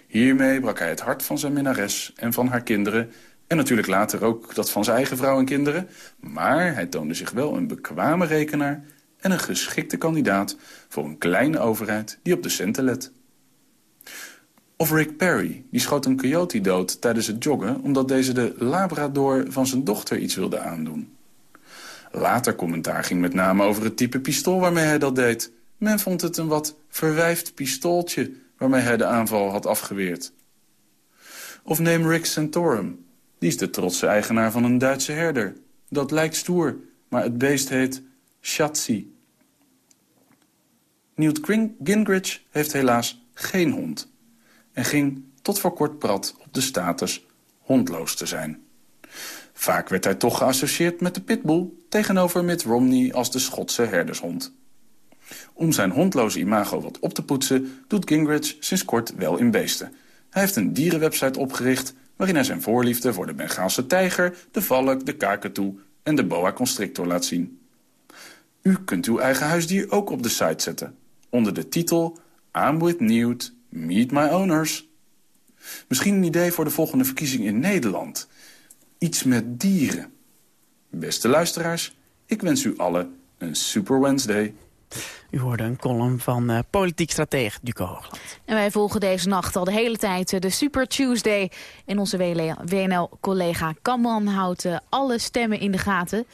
Speaker 23: Hiermee brak hij het hart van zijn minnares en van haar kinderen... en natuurlijk later ook dat van zijn eigen vrouw en kinderen... maar hij toonde zich wel een bekwame rekenaar... en een geschikte kandidaat voor een kleine overheid die op de centen let. Of Rick Perry, die schoot een coyote dood tijdens het joggen... omdat deze de labrador van zijn dochter iets wilde aandoen. Later commentaar ging met name over het type pistool waarmee hij dat deed. Men vond het een wat verwijfd pistooltje waarmee hij de aanval had afgeweerd. Of neem Rick Santorum. Die is de trotse eigenaar van een Duitse herder. Dat lijkt stoer, maar het beest heet Schatzi. Newt Gingrich heeft helaas geen hond. En ging tot voor kort prat op de status hondloos te zijn. Vaak werd hij toch geassocieerd met de pitbull... tegenover Mitt Romney als de Schotse herdershond. Om zijn hondloze imago wat op te poetsen... doet Gingrich sinds kort wel in beesten. Hij heeft een dierenwebsite opgericht... waarin hij zijn voorliefde voor de Bengaalse tijger... de valk, de kakatoe en de boa constrictor laat zien. U kunt uw eigen huisdier ook op de site zetten. Onder de titel I'm with Newt, meet my owners. Misschien een idee voor de volgende verkiezing in Nederland. Iets met dieren. Beste luisteraars, ik wens u allen een super Wednesday.
Speaker 4: U hoorde een column van eh, politiek strateeg Duco Hoogland.
Speaker 3: En wij volgen deze nacht al de hele tijd eh, de Super Tuesday. En onze WNL-collega Kamman houdt eh, alle stemmen in de gaten.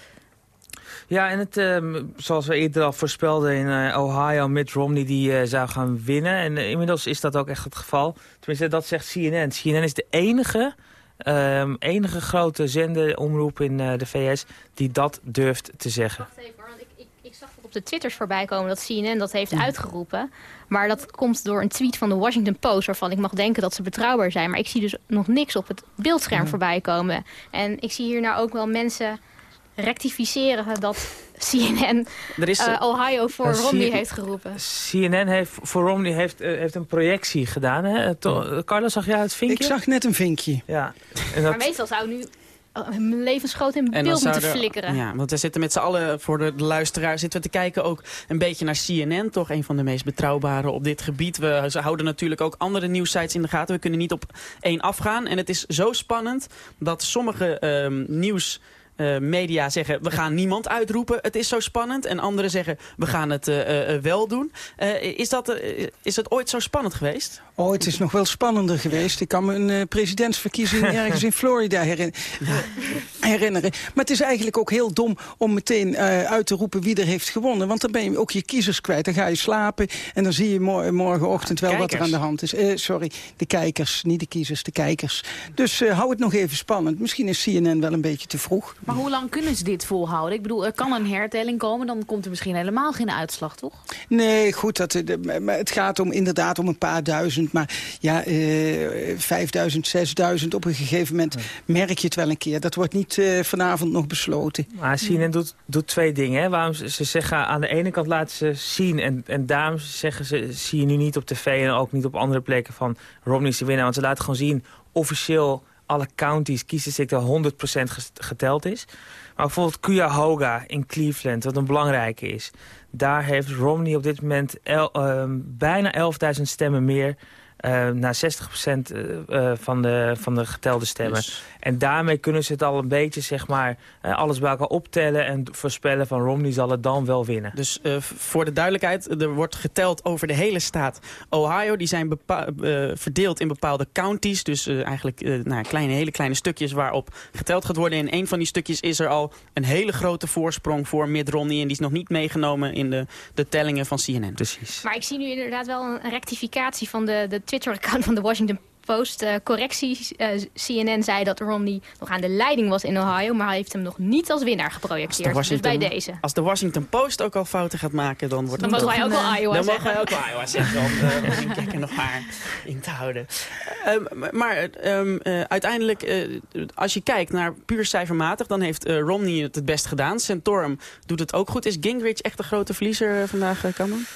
Speaker 6: Ja, en het, ehm, zoals we eerder al voorspelden in eh, Ohio, Mitt Romney die eh, zou gaan winnen. En inmiddels is dat ook echt het geval. Tenminste, dat zegt CNN. CNN is de enige, ehm, enige grote zenderomroep in eh, de VS die dat durft te zeggen.
Speaker 8: De Twitters voorbij komen dat CNN dat heeft uitgeroepen. Maar dat komt door een tweet van de Washington Post... waarvan ik mag denken dat ze betrouwbaar zijn. Maar ik zie dus nog niks op het beeldscherm voorbij komen. En ik zie hier nou ook wel mensen rectificeren dat CNN
Speaker 6: Er is,
Speaker 8: eh,
Speaker 6: eh,
Speaker 8: Ohio voor Romney
Speaker 6: C-
Speaker 8: heeft geroepen.
Speaker 6: CNN heeft voor Romney heeft, eh, heeft een projectie gedaan. Hè? To- Carla, zag jij het vinkje?
Speaker 7: Ik zag net een vinkje.
Speaker 6: Ja. En dat,
Speaker 8: Maar meestal zou nu mijn levensgroot in beeld moeten
Speaker 4: zouden-
Speaker 8: flikkeren.
Speaker 4: Ja, want we zitten met z'n allen, voor de, luisteraar, zitten we te kijken ook een beetje naar CNN. Toch een van de meest betrouwbare op dit gebied. We ze houden natuurlijk ook andere nieuwsites in de gaten. We kunnen niet op één afgaan. En het is zo spannend dat sommige ehm, nieuws... eh, media zeggen, we gaan niemand uitroepen, het is zo spannend. En anderen zeggen, we gaan het eh, eh, wel doen. Is, dat, is het ooit zo spannend geweest?
Speaker 7: Oh, het is nog wel spannender geweest. Ik kan me een presidentsverkiezing ergens in Florida herin- herinneren. Maar het is eigenlijk ook heel dom om meteen uit te roepen wie er heeft gewonnen. Want dan ben je ook je kiezers kwijt. Dan ga je slapen en dan zie je mor- morgenochtend wel wat er aan de hand is. Sorry, de kijkers, niet de kiezers, de kijkers. Dus hou het nog even spannend. Misschien is CNN wel een beetje te vroeg.
Speaker 3: Maar hoe lang kunnen ze dit volhouden? Ik bedoel, er kan een hertelling komen, dan komt er misschien helemaal geen uitslag, toch?
Speaker 7: Nee, goed, dat, eh, het gaat om, inderdaad om een paar duizend. Maar ja, eh 5000, 6000 op een gegeven moment merk je het wel een keer. Dat wordt niet eh, vanavond nog besloten.
Speaker 6: Maar CNN doet, doet twee dingen. Hè? Waarom ze, ze zeggen aan de ene kant laten ze zien... En, en daarom zeggen ze, zie je nu niet op tv en ook niet op andere plekken van Romney is de winnaar. Want ze laten gewoon zien, officieel alle counties, kiesdistricten 100% ges- geteld is. Maar bijvoorbeeld Cuyahoga in Cleveland, wat een belangrijke is. Daar heeft Romney op dit moment ehm, bijna 11.000 stemmen meer... eh naar 60% eh, eh, van, de, van de getelde stemmen. En daarmee kunnen ze het al een beetje, zeg maar, eh, alles bij elkaar optellen en voorspellen van Romney zal het dan wel winnen.
Speaker 4: Dus eh, voor de duidelijkheid, er wordt geteld over de hele staat Ohio. Die zijn eh, verdeeld in bepaalde counties. Dus eigenlijk eh, nou, kleine, hele kleine stukjes waarop geteld gaat worden. In een van die stukjes is er al een hele grote voorsprong voor Mitt Romney. En die is nog niet meegenomen in de, de tellingen van CNN.
Speaker 6: Precies.
Speaker 8: Maar ik zie nu inderdaad wel een rectificatie van de, de Twitter-account van de Washington Post. Eh, correctie, eh, CNN zei dat Romney nog aan de leiding was in Ohio... maar hij heeft hem nog niet als winnaar geprojecteerd. Dus bij deze.
Speaker 4: als de Washington Post ook al fouten gaat maken, dan wordt
Speaker 8: Dan
Speaker 4: het
Speaker 8: mogen
Speaker 4: toch-
Speaker 8: wij ook wel Iowa
Speaker 4: Dan
Speaker 8: zeggen.
Speaker 4: mogen wij ook wel Iowa zeggen, om uh, Robin Kekker nog maar in te houden. Ehm, maar- ehm, eh, uiteindelijk, eh, als je kijkt naar puur cijfermatig... dan heeft eh, Romney het het best gedaan. Santorum doet het ook goed. Is Gingrich echt de grote verliezer eh, vandaag, uh, Cameron?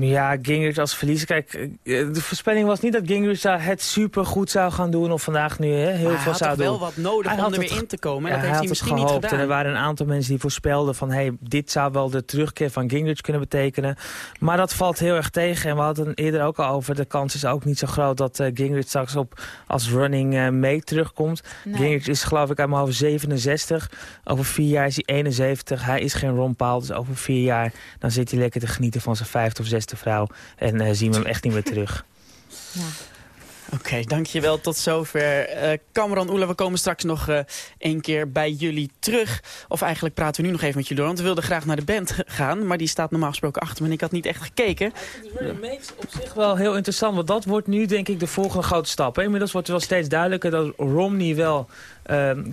Speaker 6: Ja, Gingrich als verliezer. Kijk, eh, de voorspelling was niet dat Gingrich zou het supergoed zou gaan doen... of vandaag nu hè, heel
Speaker 4: Maar
Speaker 6: veel
Speaker 4: hij had
Speaker 6: zou
Speaker 4: toch wel
Speaker 6: doen.
Speaker 4: wat nodig
Speaker 6: Hij
Speaker 4: om
Speaker 6: had
Speaker 4: er weer in te komen. En
Speaker 6: Ja,
Speaker 4: dat heeft
Speaker 6: had
Speaker 4: hij
Speaker 6: het
Speaker 4: misschien niet
Speaker 6: gehoopt.
Speaker 4: gedaan.
Speaker 6: En er waren een aantal mensen die voorspelden van... hey, dit zou wel de terugkeer van Gingrich kunnen betekenen. Maar dat valt heel erg tegen. En we hadden het eerder ook al over. De kans is ook niet zo groot dat eh, Gingrich straks op als running eh, mee terugkomt.
Speaker 3: Nee.
Speaker 6: Gingrich is geloof ik uit mijn hoofd 67. Over vier jaar is hij 71. Hij is geen Ron Paul. Dus over vier jaar dan zit hij lekker te genieten van zijn vijfde of zesde vrouw. En eh, zien we hem echt niet meer terug.
Speaker 4: Oké, dankjewel. Tot zover. Eh Cameron, Oela, we komen straks nog eh één keer bij jullie terug. Of eigenlijk praten we nu nog even met jullie door. Want we wilden graag naar de band gaan. Maar die staat normaal gesproken achter me en ik had niet echt gekeken.
Speaker 6: op zich wel heel interessant, want dat wordt nu denk ik de volgende grote stap. Hè. Inmiddels wordt het wel steeds duidelijker dat Romney wel ehm,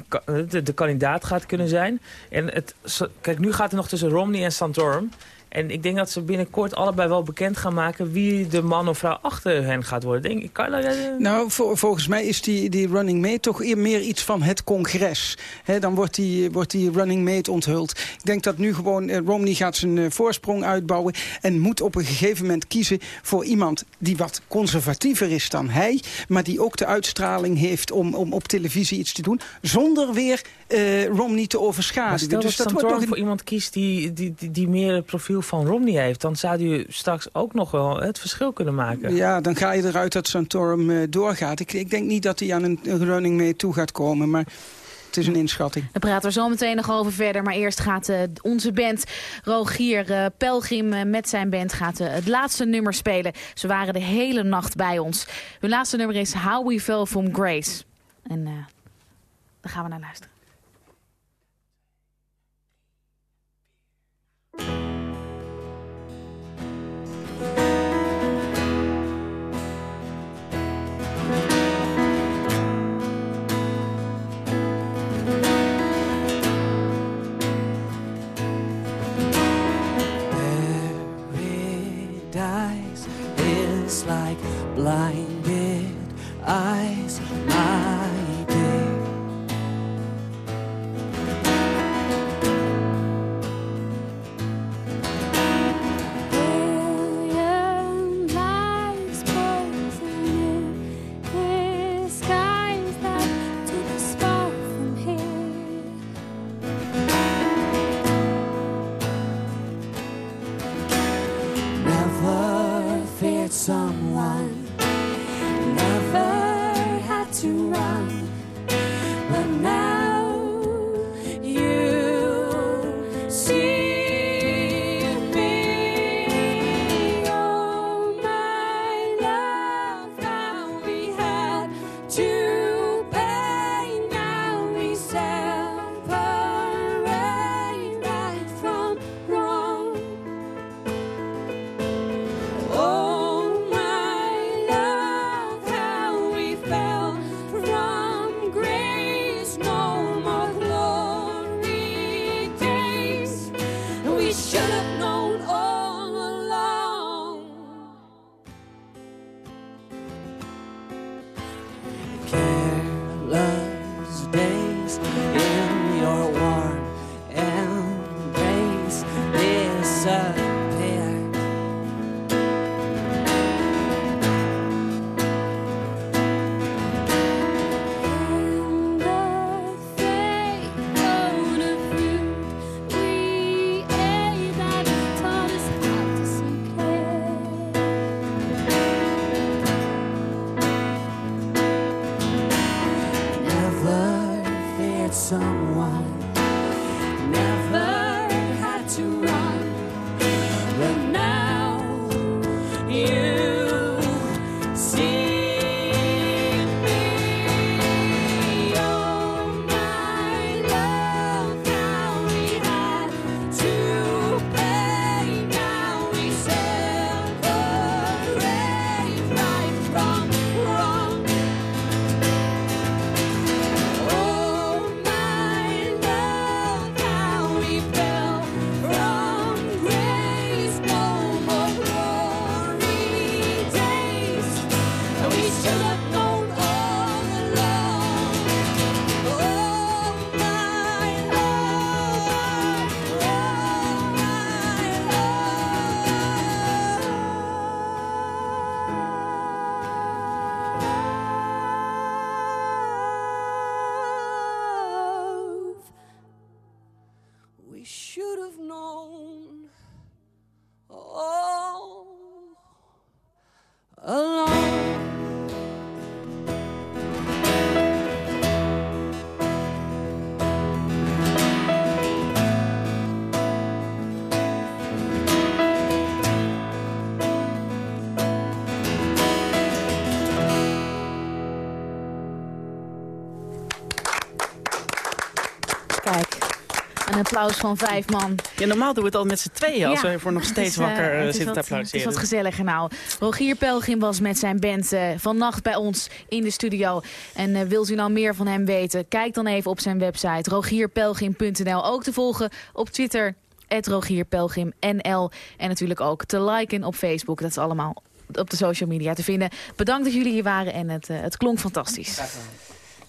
Speaker 6: de, de kandidaat gaat kunnen zijn. En het, kijk, nu gaat het nog tussen Romney en Santorum. En ik denk dat ze binnenkort allebei wel bekend gaan maken wie de man of vrouw achter hen gaat worden. Denk ik, Carla, jij-
Speaker 7: Nou, vol- volgens mij is die, die running mate toch eer meer iets van het congres. Dan wordt die, wordt die running mate onthuld. Ik denk dat nu gewoon eh, Romney gaat zijn eh, voorsprong uitbouwen... en moet op een gegeven moment kiezen voor iemand die wat conservatiever is dan hij... maar die ook de uitstraling heeft om, om op televisie iets te doen... zonder weer eh, Romney te overschaduwen.
Speaker 6: dat
Speaker 7: Dus dat wordt nog
Speaker 6: voor iemand kiest die, die, die, die meer profiel van Romney heeft... dan zou die straks ook nog wel het verschil kunnen maken.
Speaker 7: Ja, dan ga je eruit dat Santorum eh, doorgaat. Ik, ik denk niet dat hij aan een, running mee toe gaat komen, maar het is een inschatting.
Speaker 3: Daar praten we zo meteen nog over verder. Maar eerst gaat eh, onze band, Rogier eh, Pelgrim met zijn band, gaat eh, het laatste nummer spelen. Ze waren de hele nacht bij ons. Hun laatste nummer is How We Fell From Grace. En eh, daar gaan we naar luisteren.
Speaker 10: Like blinded eyes, should have
Speaker 3: een applaus van vijf man.
Speaker 4: Ja, normaal doen we het al met z'n tweeën als we voor nog steeds
Speaker 3: is, eh,
Speaker 4: wakker eh, zitten te
Speaker 3: Het is
Speaker 4: applaudisseren.
Speaker 3: wat gezelliger nou. Rogier Pelgrim was met zijn band eh, vannacht bij ons in de studio. En eh, wilt u nou meer van hem weten? Kijk dan even op zijn website rogierpelgrim.nl. Ook te volgen op Twitter, rogierpelgrimnl. En natuurlijk ook te liken op Facebook. Dat is allemaal op de social media te vinden. Bedankt dat jullie hier waren en het, eh, het klonk fantastisch.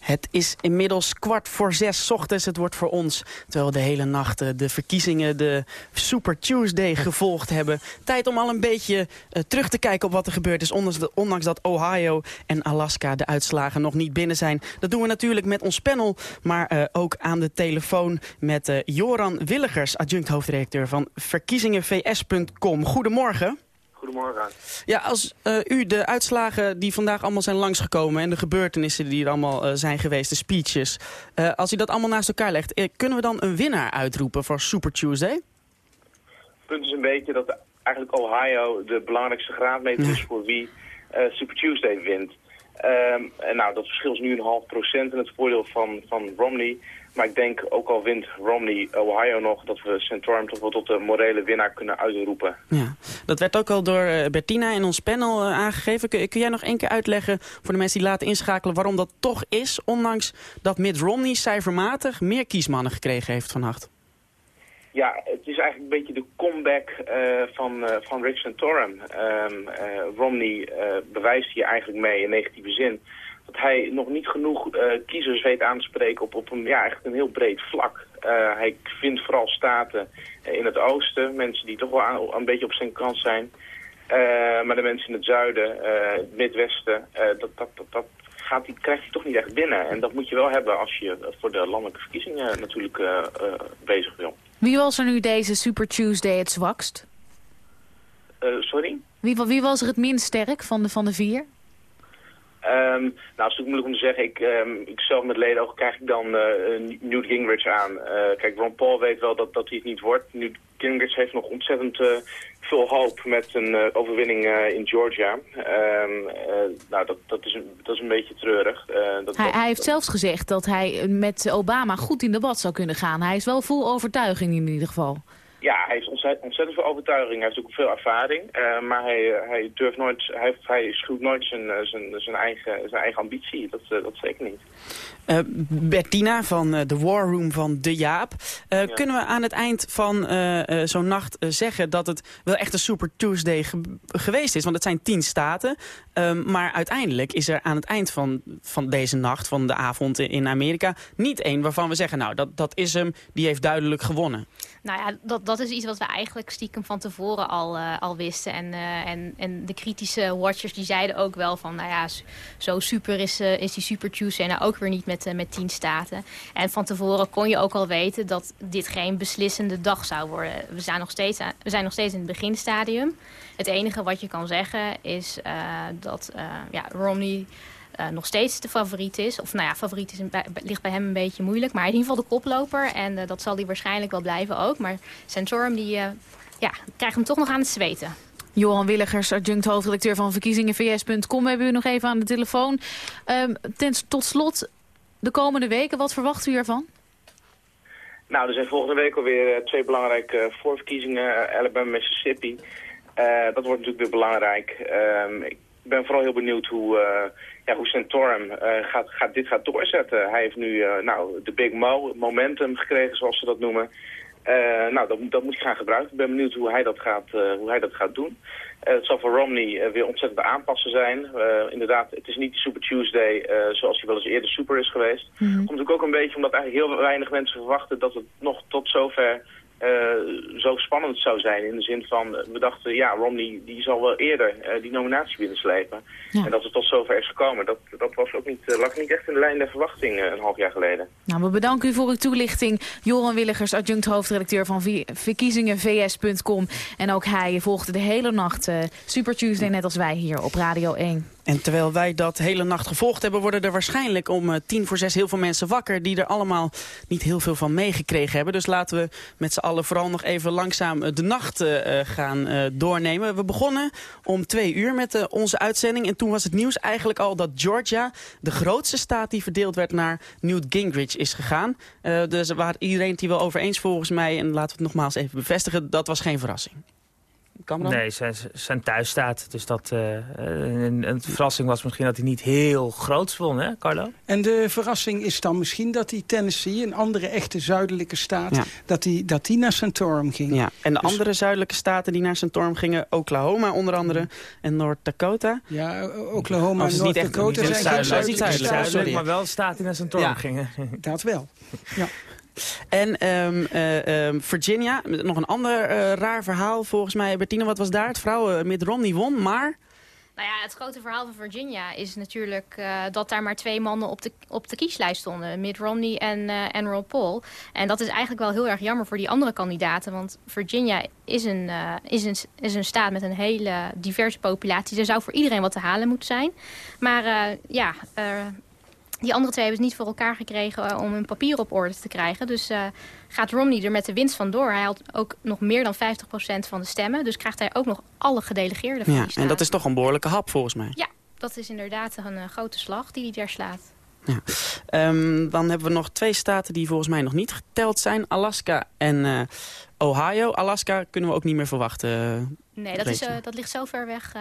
Speaker 4: Het is inmiddels kwart voor zes ochtends. Het wordt voor ons, terwijl de hele nacht eh, de verkiezingen, de Super Tuesday gevolgd hebben. Tijd om al een beetje eh, terug te kijken op wat er gebeurd is. Ondanks, ondanks dat Ohio en Alaska de uitslagen nog niet binnen zijn. Dat doen we natuurlijk met ons panel, maar eh, ook aan de telefoon met Joran Willigers, adjunct hoofdredacteur van verkiezingenvs.com. Goedemorgen.
Speaker 24: Goedemorgen.
Speaker 4: Ja, als eh, u de uitslagen die vandaag allemaal zijn langsgekomen... en de gebeurtenissen die er allemaal eh, zijn geweest, de speeches... eh, als u dat allemaal naast elkaar legt, kunnen we dan een winnaar uitroepen voor Super Tuesday?
Speaker 24: Het punt is een beetje dat eigenlijk Ohio de belangrijkste graadmeter is voor wie Super Tuesday wint. Ehm, en nou, dat verschil is nu een half procent in het voordeel van, van Romney. Maar ik denk, ook al wint Romney Ohio nog, dat we Santorum toch wel tot de morele winnaar kunnen uitroepen.
Speaker 4: Ja, dat werd ook al door eh, Bertina in ons panel eh, aangegeven. Kun, kun jij nog één keer uitleggen voor de mensen die laten inschakelen... waarom dat toch is, ondanks dat Mitt Romney cijfermatig meer kiesmannen gekregen heeft vannacht?
Speaker 24: Ja, het is eigenlijk een beetje de comeback eh, van, van Rick Santorum. Ehm, eh, Romney bewijst hier eigenlijk mee in negatieve zin dat hij nog niet genoeg eh, kiezers weet aan te spreken op, op een, ja, eigenlijk een heel breed vlak. Eh, hij vindt vooral staten eh, in het oosten, mensen die toch wel aan- een beetje op zijn kant zijn. Maar de mensen in het zuiden, het midwesten, dat, dat, dat, dat gaat hij, krijgt hij toch niet echt binnen. En dat moet je wel hebben als je voor de landelijke verkiezingen natuurlijk bezig wil.
Speaker 3: Wie was er nu deze Super Tuesday het zwakst?
Speaker 24: Sorry?
Speaker 3: Wie, wie was er het minst sterk van de, van de vier?
Speaker 24: Ehm, nou, het is natuurlijk moeilijk om te zeggen. Ik, ehm, ik zelf met leden krijg ik dan eh, Newt Gingrich aan. Eh, kijk, Ron Paul weet wel dat, dat hij het niet wordt. Newt Gingrich heeft nog ontzettend eh, veel hoop met een overwinning in Georgia. Ehm, eh, nou, dat, dat, is een, dat is een beetje treurig. Dat,
Speaker 3: Hij,
Speaker 24: dat-
Speaker 3: hij heeft zelfs gezegd dat hij met Obama goed in debat zou kunnen gaan. Hij is wel vol overtuiging in ieder geval.
Speaker 24: Ja, hij heeft ontzettend, ontzettend veel overtuiging. Hij heeft ook veel ervaring. Uh, maar hij, uh, hij durft nooit, hij, hij schuwt nooit zijn, zijn, zijn, eigen, zijn eigen ambitie. Dat, uh, dat zeker niet.
Speaker 4: Bettina van de War Room van De Jaap. Ja. Kunnen we aan het eind van zo'n nacht zeggen dat het wel echt een Super Tuesday ge geweest is? Want het zijn tien staten. Um, maar uiteindelijk is er aan het eind van, van deze nacht, van de avond in Amerika... niet één waarvan we zeggen, nou, dat, dat is hem, die heeft duidelijk gewonnen.
Speaker 8: Nou ja, dat, dat is iets wat we eigenlijk stiekem van tevoren al, uh, al wisten. En, uh, en, en de kritische watchers die zeiden ook wel van... nou ja, zo super is, uh, is die Super Tuesday nou ook weer niet met, met tien staten. En van tevoren kon je ook al weten dat dit geen beslissende dag zou worden. We zijn nog steeds, aan, we zijn nog steeds in het beginstadium. Het enige wat je kan zeggen is dat ja, Romney... Uh, nog steeds de favoriet is. Of nou ja, favoriet is een, ligt bij hem een beetje moeilijk. Maar hij is in ieder geval de koploper. En uh, dat zal hij waarschijnlijk wel blijven ook. Maar Santorum die, uh, ja, krijgt hem toch nog aan het zweten.
Speaker 3: Johan Willigers, adjunct hoofdredacteur van verkiezingenvs.com. We hebben u nog even aan de telefoon. Um, ten, tot slot, de komende weken, wat verwacht u ervan?
Speaker 24: Nou, er zijn volgende week alweer twee belangrijke voorverkiezingen. Alabama, Mississippi. dat wordt natuurlijk weer belangrijk. Uh, ik ben vooral heel benieuwd hoe, uh, ja, hoe Santorum uh, gaat, gaat, dit gaat doorzetten. Hij heeft nu uh, nou, de big mo momentum gekregen, zoals ze dat noemen. nou, dat, dat moet hij gaan gebruiken. Ik ben benieuwd hoe hij dat gaat, hoe hij dat gaat doen. het zal voor Romney weer ontzettend aanpassen zijn. inderdaad, het is niet de Super Tuesday zoals hij wel eens eerder super is geweest. Mm -hmm. Komt natuurlijk ook een beetje omdat eigenlijk heel weinig mensen verwachten dat het nog tot zover uh, zo spannend zou zijn. In de zin van, we dachten, ja, Romney die zal wel eerder uh, die nominatie binnenslepen. Ja. En dat het tot zover is gekomen, dat, dat was ook niet, uh, lag niet echt in de lijn der verwachting een half jaar geleden.
Speaker 3: Nou, we bedanken u voor uw toelichting. Joran Willigers, adjunct hoofdredacteur van verkiezingenvs.com. En ook hij volgde de hele nacht Super Tuesday, net als wij hier op Radio 1.
Speaker 4: En terwijl wij dat hele nacht gevolgd hebben... worden er waarschijnlijk om uh, tien voor zes heel veel mensen wakker... die er allemaal niet heel veel van meegekregen hebben. Dus laten we met z'n allen vooral nog even langzaam de nacht uh, gaan doornemen. We begonnen om twee uur met onze uitzending. En toen was het nieuws eigenlijk al dat Georgia... de grootste staat die verdeeld werd naar Newt Gingrich is gegaan. dus waar iedereen het hier wel over eens volgens mij... en laten we het nogmaals even bevestigen, dat was geen verrassing.
Speaker 6: Nee, zijn, zijn thuis staat. Dus dat, uh, een, een verrassing was misschien dat hij niet heel groot won, hè, Carlo?
Speaker 7: En de verrassing is dan misschien dat die Tennessee, een andere echte zuidelijke staat, ja. dat, die, dat die naar Santorum ging.
Speaker 4: Ja. En de dus... andere zuidelijke staten die naar Santorum gingen, Oklahoma onder andere en North Dakota.
Speaker 7: Ja, Oklahoma en North Dakota
Speaker 6: zijn geen zuidelijke, zuidelijk, zuidelijk, maar wel staten die naar Santorum ja. gingen.
Speaker 7: Dat wel, ja.
Speaker 4: En um, uh, um, Virginia, nog een ander uh, raar verhaal volgens mij. Bertine, wat was daar? Het vrouw Mitt Romney won, maar...
Speaker 8: Nou ja, het grote verhaal van Virginia is natuurlijk uh, dat daar maar twee mannen op de, op de kieslijst stonden. Mitt Romney en, uh, en Ron Paul. En dat is eigenlijk wel heel erg jammer voor die andere kandidaten. Want Virginia is een, is een, is een staat met een hele diverse populatie. Er zou voor iedereen wat te halen moeten zijn. Maar ja, die andere twee hebben het niet voor elkaar gekregen om hun papier op orde te krijgen. Dus uh, gaat Romney er met de winst vandoor. Hij had ook nog meer dan 50% van de stemmen. Dus krijgt hij ook nog alle gedelegeerden van
Speaker 4: ja. En dat is toch een behoorlijke hap volgens mij.
Speaker 8: Ja, dat is inderdaad een uh, grote slag die hij daar slaat.
Speaker 4: Ja. Um, dan hebben we nog twee staten die volgens mij nog niet geteld zijn. Alaska en uh, Ohio. Alaska kunnen we ook niet meer verwachten.
Speaker 8: Nee, dat, is, dat ligt zo ver weg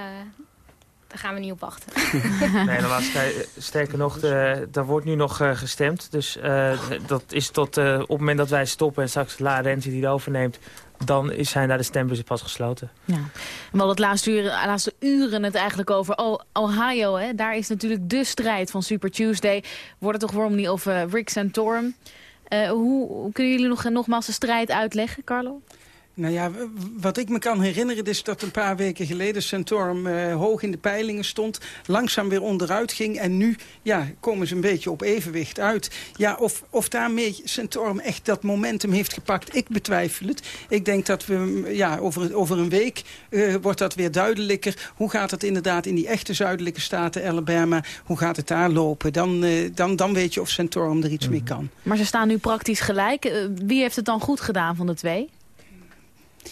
Speaker 8: daar gaan we niet op wachten.
Speaker 6: nee, dan was, sterker nog, de, daar wordt nu nog uh, gestemd. Dus uh, dat is tot uh, op het moment dat wij stoppen en straks La Renzi die het overneemt... dan is, zijn daar de stembussen pas gesloten.
Speaker 3: Ja. We hadden het laatste, uren, laatste uren het eigenlijk over oh, Ohio. Hè? Daar is natuurlijk de strijd van Super Tuesday. Wordt het toch Romney of Rick Santorum? hoe, hoe kunnen jullie nog, nogmaals de strijd uitleggen, Carlo?
Speaker 7: Nou ja, wat ik me kan herinneren is dat een paar weken geleden Santorum uh, hoog in de peilingen stond. Langzaam weer onderuit ging. En nu ja, komen ze een beetje op evenwicht uit. Ja, of, of daarmee Santorum echt dat momentum heeft gepakt, ik betwijfel het. Ik denk dat we ja, over, over een week uh, wordt dat weer duidelijker. Hoe gaat het inderdaad in die echte zuidelijke staten, Alabama, hoe gaat het daar lopen? Dan, uh, dan, dan weet je of Santorum er iets mm. mee kan.
Speaker 3: Maar ze staan nu praktisch gelijk. wie heeft het dan goed gedaan van de twee?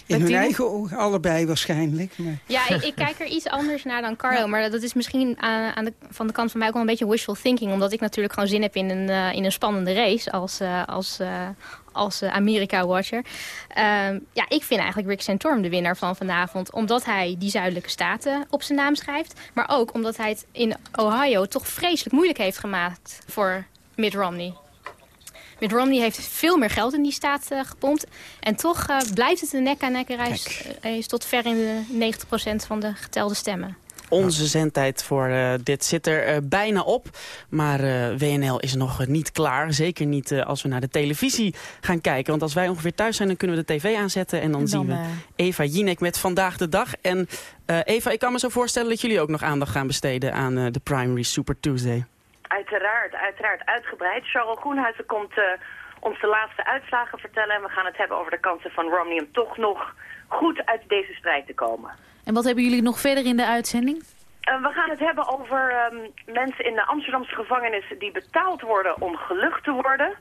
Speaker 7: In hun eigen ogen allebei waarschijnlijk. Maar.
Speaker 8: Ja, ik, ik, kijk er iets anders naar dan Carlo. Maar dat is misschien aan, aan de, van de kant van mij ook wel een beetje wishful thinking. Omdat ik natuurlijk gewoon zin heb in een, uh, in een spannende race als, uh, als, uh, als uh, Amerika-watcher. Ehm, ja, ik vind eigenlijk Rick Santorum de winnaar van vanavond. Omdat hij die zuidelijke staten op zijn naam schrijft. Maar ook omdat hij het in Ohio toch vreselijk moeilijk heeft gemaakt voor Mitt Romney. Mitt Romney heeft veel meer geld in die staat uh, gepompt. En toch uh, blijft het een nek-aan-nek reis. Hij is tot ver in de 90% van de getelde stemmen.
Speaker 4: Onze zendtijd voor uh, dit zit er uh, bijna op. Maar uh, WNL is nog niet klaar. Zeker niet als we naar de televisie gaan kijken. Want als wij ongeveer thuis zijn, dan kunnen we de tv aanzetten. En dan, en dan zien we Eva Jinek met Vandaag de Dag. En Eva, ik kan me zo voorstellen dat jullie ook nog aandacht gaan besteden aan de Primary Super Tuesday.
Speaker 25: Uiteraard, uiteraard. Uitgebreid. Charles Groenhuizen komt ons de laatste uitslagen vertellen. En we gaan het hebben over de kansen van Romney om toch nog goed uit deze strijd te komen.
Speaker 3: En wat hebben jullie nog verder in de uitzending?
Speaker 25: Uh, we gaan het hebben over um, mensen in de Amsterdamse gevangenis die betaald worden om gelucht te worden.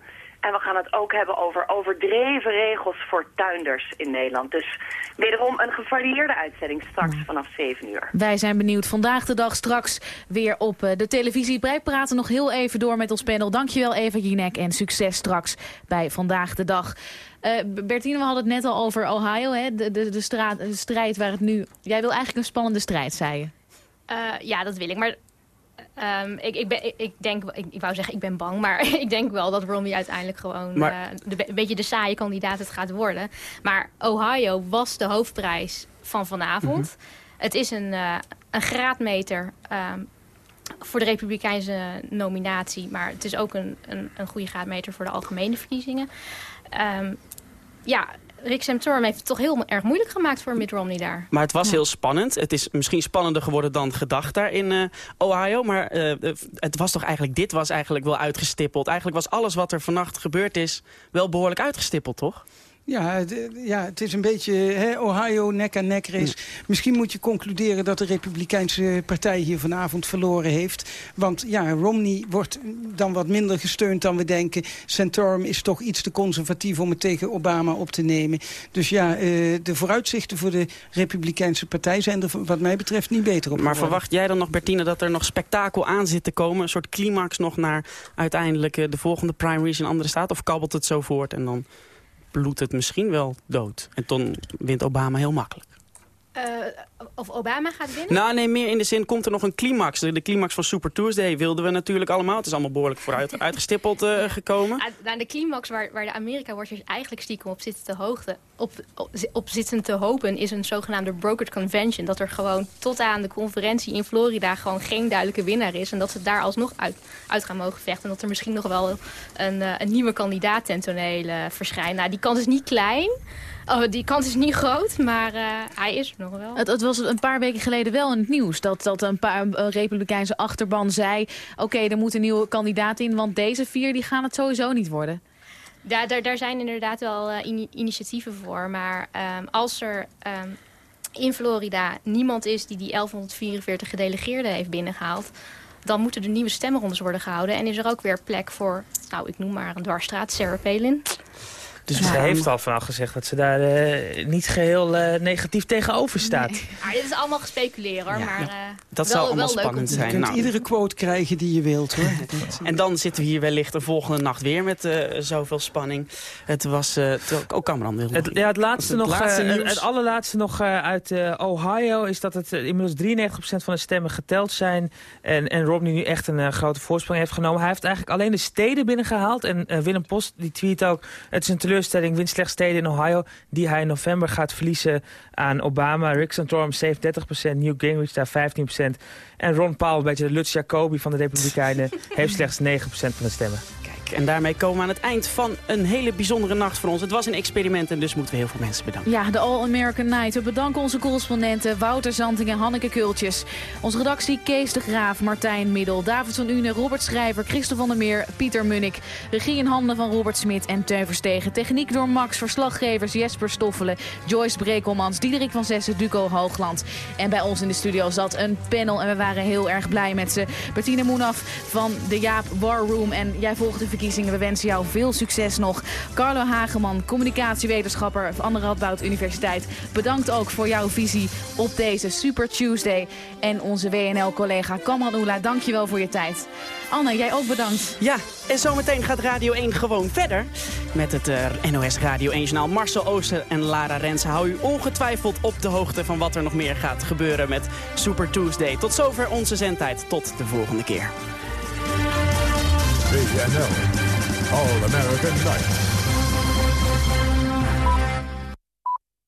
Speaker 25: En we gaan het ook hebben over overdreven regels voor tuinders in Nederland. Dus wederom een gevarieerde uitzending straks vanaf 7 uur.
Speaker 3: Wij zijn benieuwd. Vandaag de dag straks weer op uh, de televisie. Wij praten nog heel even door met ons panel. Dankjewel Eva Jinek en succes straks bij Vandaag de Dag. Uh, Bertine, we hadden het net al over Ohio, hè? De, de, de, straat, de strijd waar het nu... Jij wil eigenlijk een spannende strijd, zei je.
Speaker 8: Uh, ja, dat wil ik. Maar um, ik, ik, ben, ik, ik denk, ik, ik, wou zeggen, ik ben bang. Maar ik denk wel dat Romney uiteindelijk gewoon maar... uh, de, een beetje de saaie kandidaat het gaat worden. Maar Ohio was de hoofdprijs van vanavond. Mm -hmm. Het is een, uh, een graadmeter um, voor de Republikeinse nominatie. Maar het is ook een, een, een goede graadmeter voor de algemene verkiezingen. Um, ja, Rick Santorum heeft het toch heel erg moeilijk gemaakt voor Mitt Romney daar.
Speaker 4: Maar het was ja. heel spannend. Het is misschien spannender geworden dan gedacht daar in uh, Ohio. Maar uh, het was toch eigenlijk, dit was eigenlijk wel uitgestippeld. Eigenlijk was alles wat er vannacht gebeurd is wel behoorlijk uitgestippeld, toch?
Speaker 7: Ja, ja, het is een beetje hè, Ohio nek aan nek race. Misschien moet je concluderen dat de Republikeinse partij hier vanavond verloren heeft. Want ja, Romney wordt dan wat minder gesteund dan we denken. Santorum is toch iets te conservatief om het tegen Obama op te nemen. Dus ja, uh, de vooruitzichten voor de Republikeinse partij zijn er wat mij betreft niet beter op.
Speaker 4: Maar verwacht jij dan nog, Bertine, dat er nog spektakel aan zit te komen? Een soort climax nog naar uiteindelijk uh, de volgende primaries in andere staten? Of kabbelt het zo voort en dan bloedt het misschien wel dood. En dan wint Obama heel makkelijk.
Speaker 8: Uh, of Obama gaat winnen?
Speaker 4: Nou, nee, meer in de zin, komt er nog een climax. De, de climax van Super Tuesday wilden we natuurlijk allemaal. Het is allemaal behoorlijk vooruit uitgestippeld uh, gekomen.
Speaker 8: Uh, nou, de climax waar, waar de Amerika-watchers eigenlijk stiekem op zitten te, hoogte, op, op, op, zitten te hopen... is een zogenaamde brokered convention. Dat er gewoon tot aan de conferentie in Florida gewoon geen duidelijke winnaar is. En dat ze daar alsnog uit, uit gaan mogen vechten. En dat er misschien nog wel een, een nieuwe kandidaat ten toneel verschijnt. Nou, die kans is niet klein... Oh, die kans is niet groot, maar uh, hij is er nog wel.
Speaker 3: Het, het, was een paar weken geleden wel in het nieuws. Dat, dat een paar uh, republikeinse achterban zei... oké, okay, er moet een nieuwe kandidaat in... want deze vier die gaan het sowieso niet worden.
Speaker 8: Daar, daar, daar zijn inderdaad wel uh, in, initiatieven voor. Maar um, als er um, in Florida niemand is... die die 1144 gedelegeerden heeft binnengehaald... dan moeten er nieuwe stemrondes worden gehouden. En is er ook weer plek voor, nou, ik noem maar een dwarsstraat, Sarah Palin...
Speaker 6: Dus ja, ze heeft al vanaf gezegd dat ze daar uh, niet geheel uh, negatief tegenover staat. Nee.
Speaker 8: Maar dit is allemaal gespeculeerd hoor. Ja. Maar, uh,
Speaker 4: dat
Speaker 8: wel,
Speaker 4: zou allemaal spannend zijn.
Speaker 7: Je kunt
Speaker 4: nou,
Speaker 7: iedere quote krijgen die je wilt hoor.
Speaker 4: en dan zitten we hier wellicht de volgende nacht weer met zoveel spanning. Het was ook Cameron wilde
Speaker 6: het, Ja, het laatste het nog, laatste het, het allerlaatste nog uit Ohio is dat het inmiddels 93% van de stemmen geteld zijn. En, en Romney nu echt een grote voorsprong heeft genomen. Hij heeft eigenlijk alleen de steden binnengehaald. En Willem Post die tweet ook, het is een teleurstelling, wint slechts steden in Ohio... die hij in november gaat verliezen aan Obama. Rick Santorum heeft 30%, Newt Gingrich daar 15%. En Ron Paul, een beetje de Lutz Jacobi van de Republikeinen... heeft slechts 9% van de stemmen.
Speaker 4: En daarmee komen we aan het eind van een hele bijzondere nacht voor ons. Het was een experiment en dus moeten we heel veel mensen bedanken.
Speaker 3: Ja, de All-American Night. We bedanken onze correspondenten Wouter Zanting en Hanneke Kultjes. Onze redactie Kees de Graaf, Martijn Middel, David van Une, Robert Schrijver, Christel van der Meer, Pieter Munnik. Regie in handen van Robert Smit en Teun Verstegen. Techniek door Max, verslaggevers Jesper Stoffelen, Joyce Brekelmans, Diederik van Zessen, Duco Hoogland. En bij ons in de studio zat een panel en we waren heel erg blij met ze. Bertine Moenaf van de Jaap War Room en jij volgt de verkiezingen We wensen jou veel succes nog. Carlo Hageman, communicatiewetenschapper van de Radboud Universiteit. Bedankt ook voor jouw visie op deze Super Tuesday. En onze WNL-collega Kamran Oela, dankjewel voor je tijd. Anne, jij ook bedankt.
Speaker 4: Ja, en zometeen gaat Radio 1 gewoon verder. Met het uh, NOS Radio 1-journaal Marcel Ooster en Lara Rens. Hou u ongetwijfeld op de hoogte van wat er nog meer gaat gebeuren met Super Tuesday. Tot zover onze zendtijd. Tot de volgende keer.
Speaker 2: WNL. All American Night.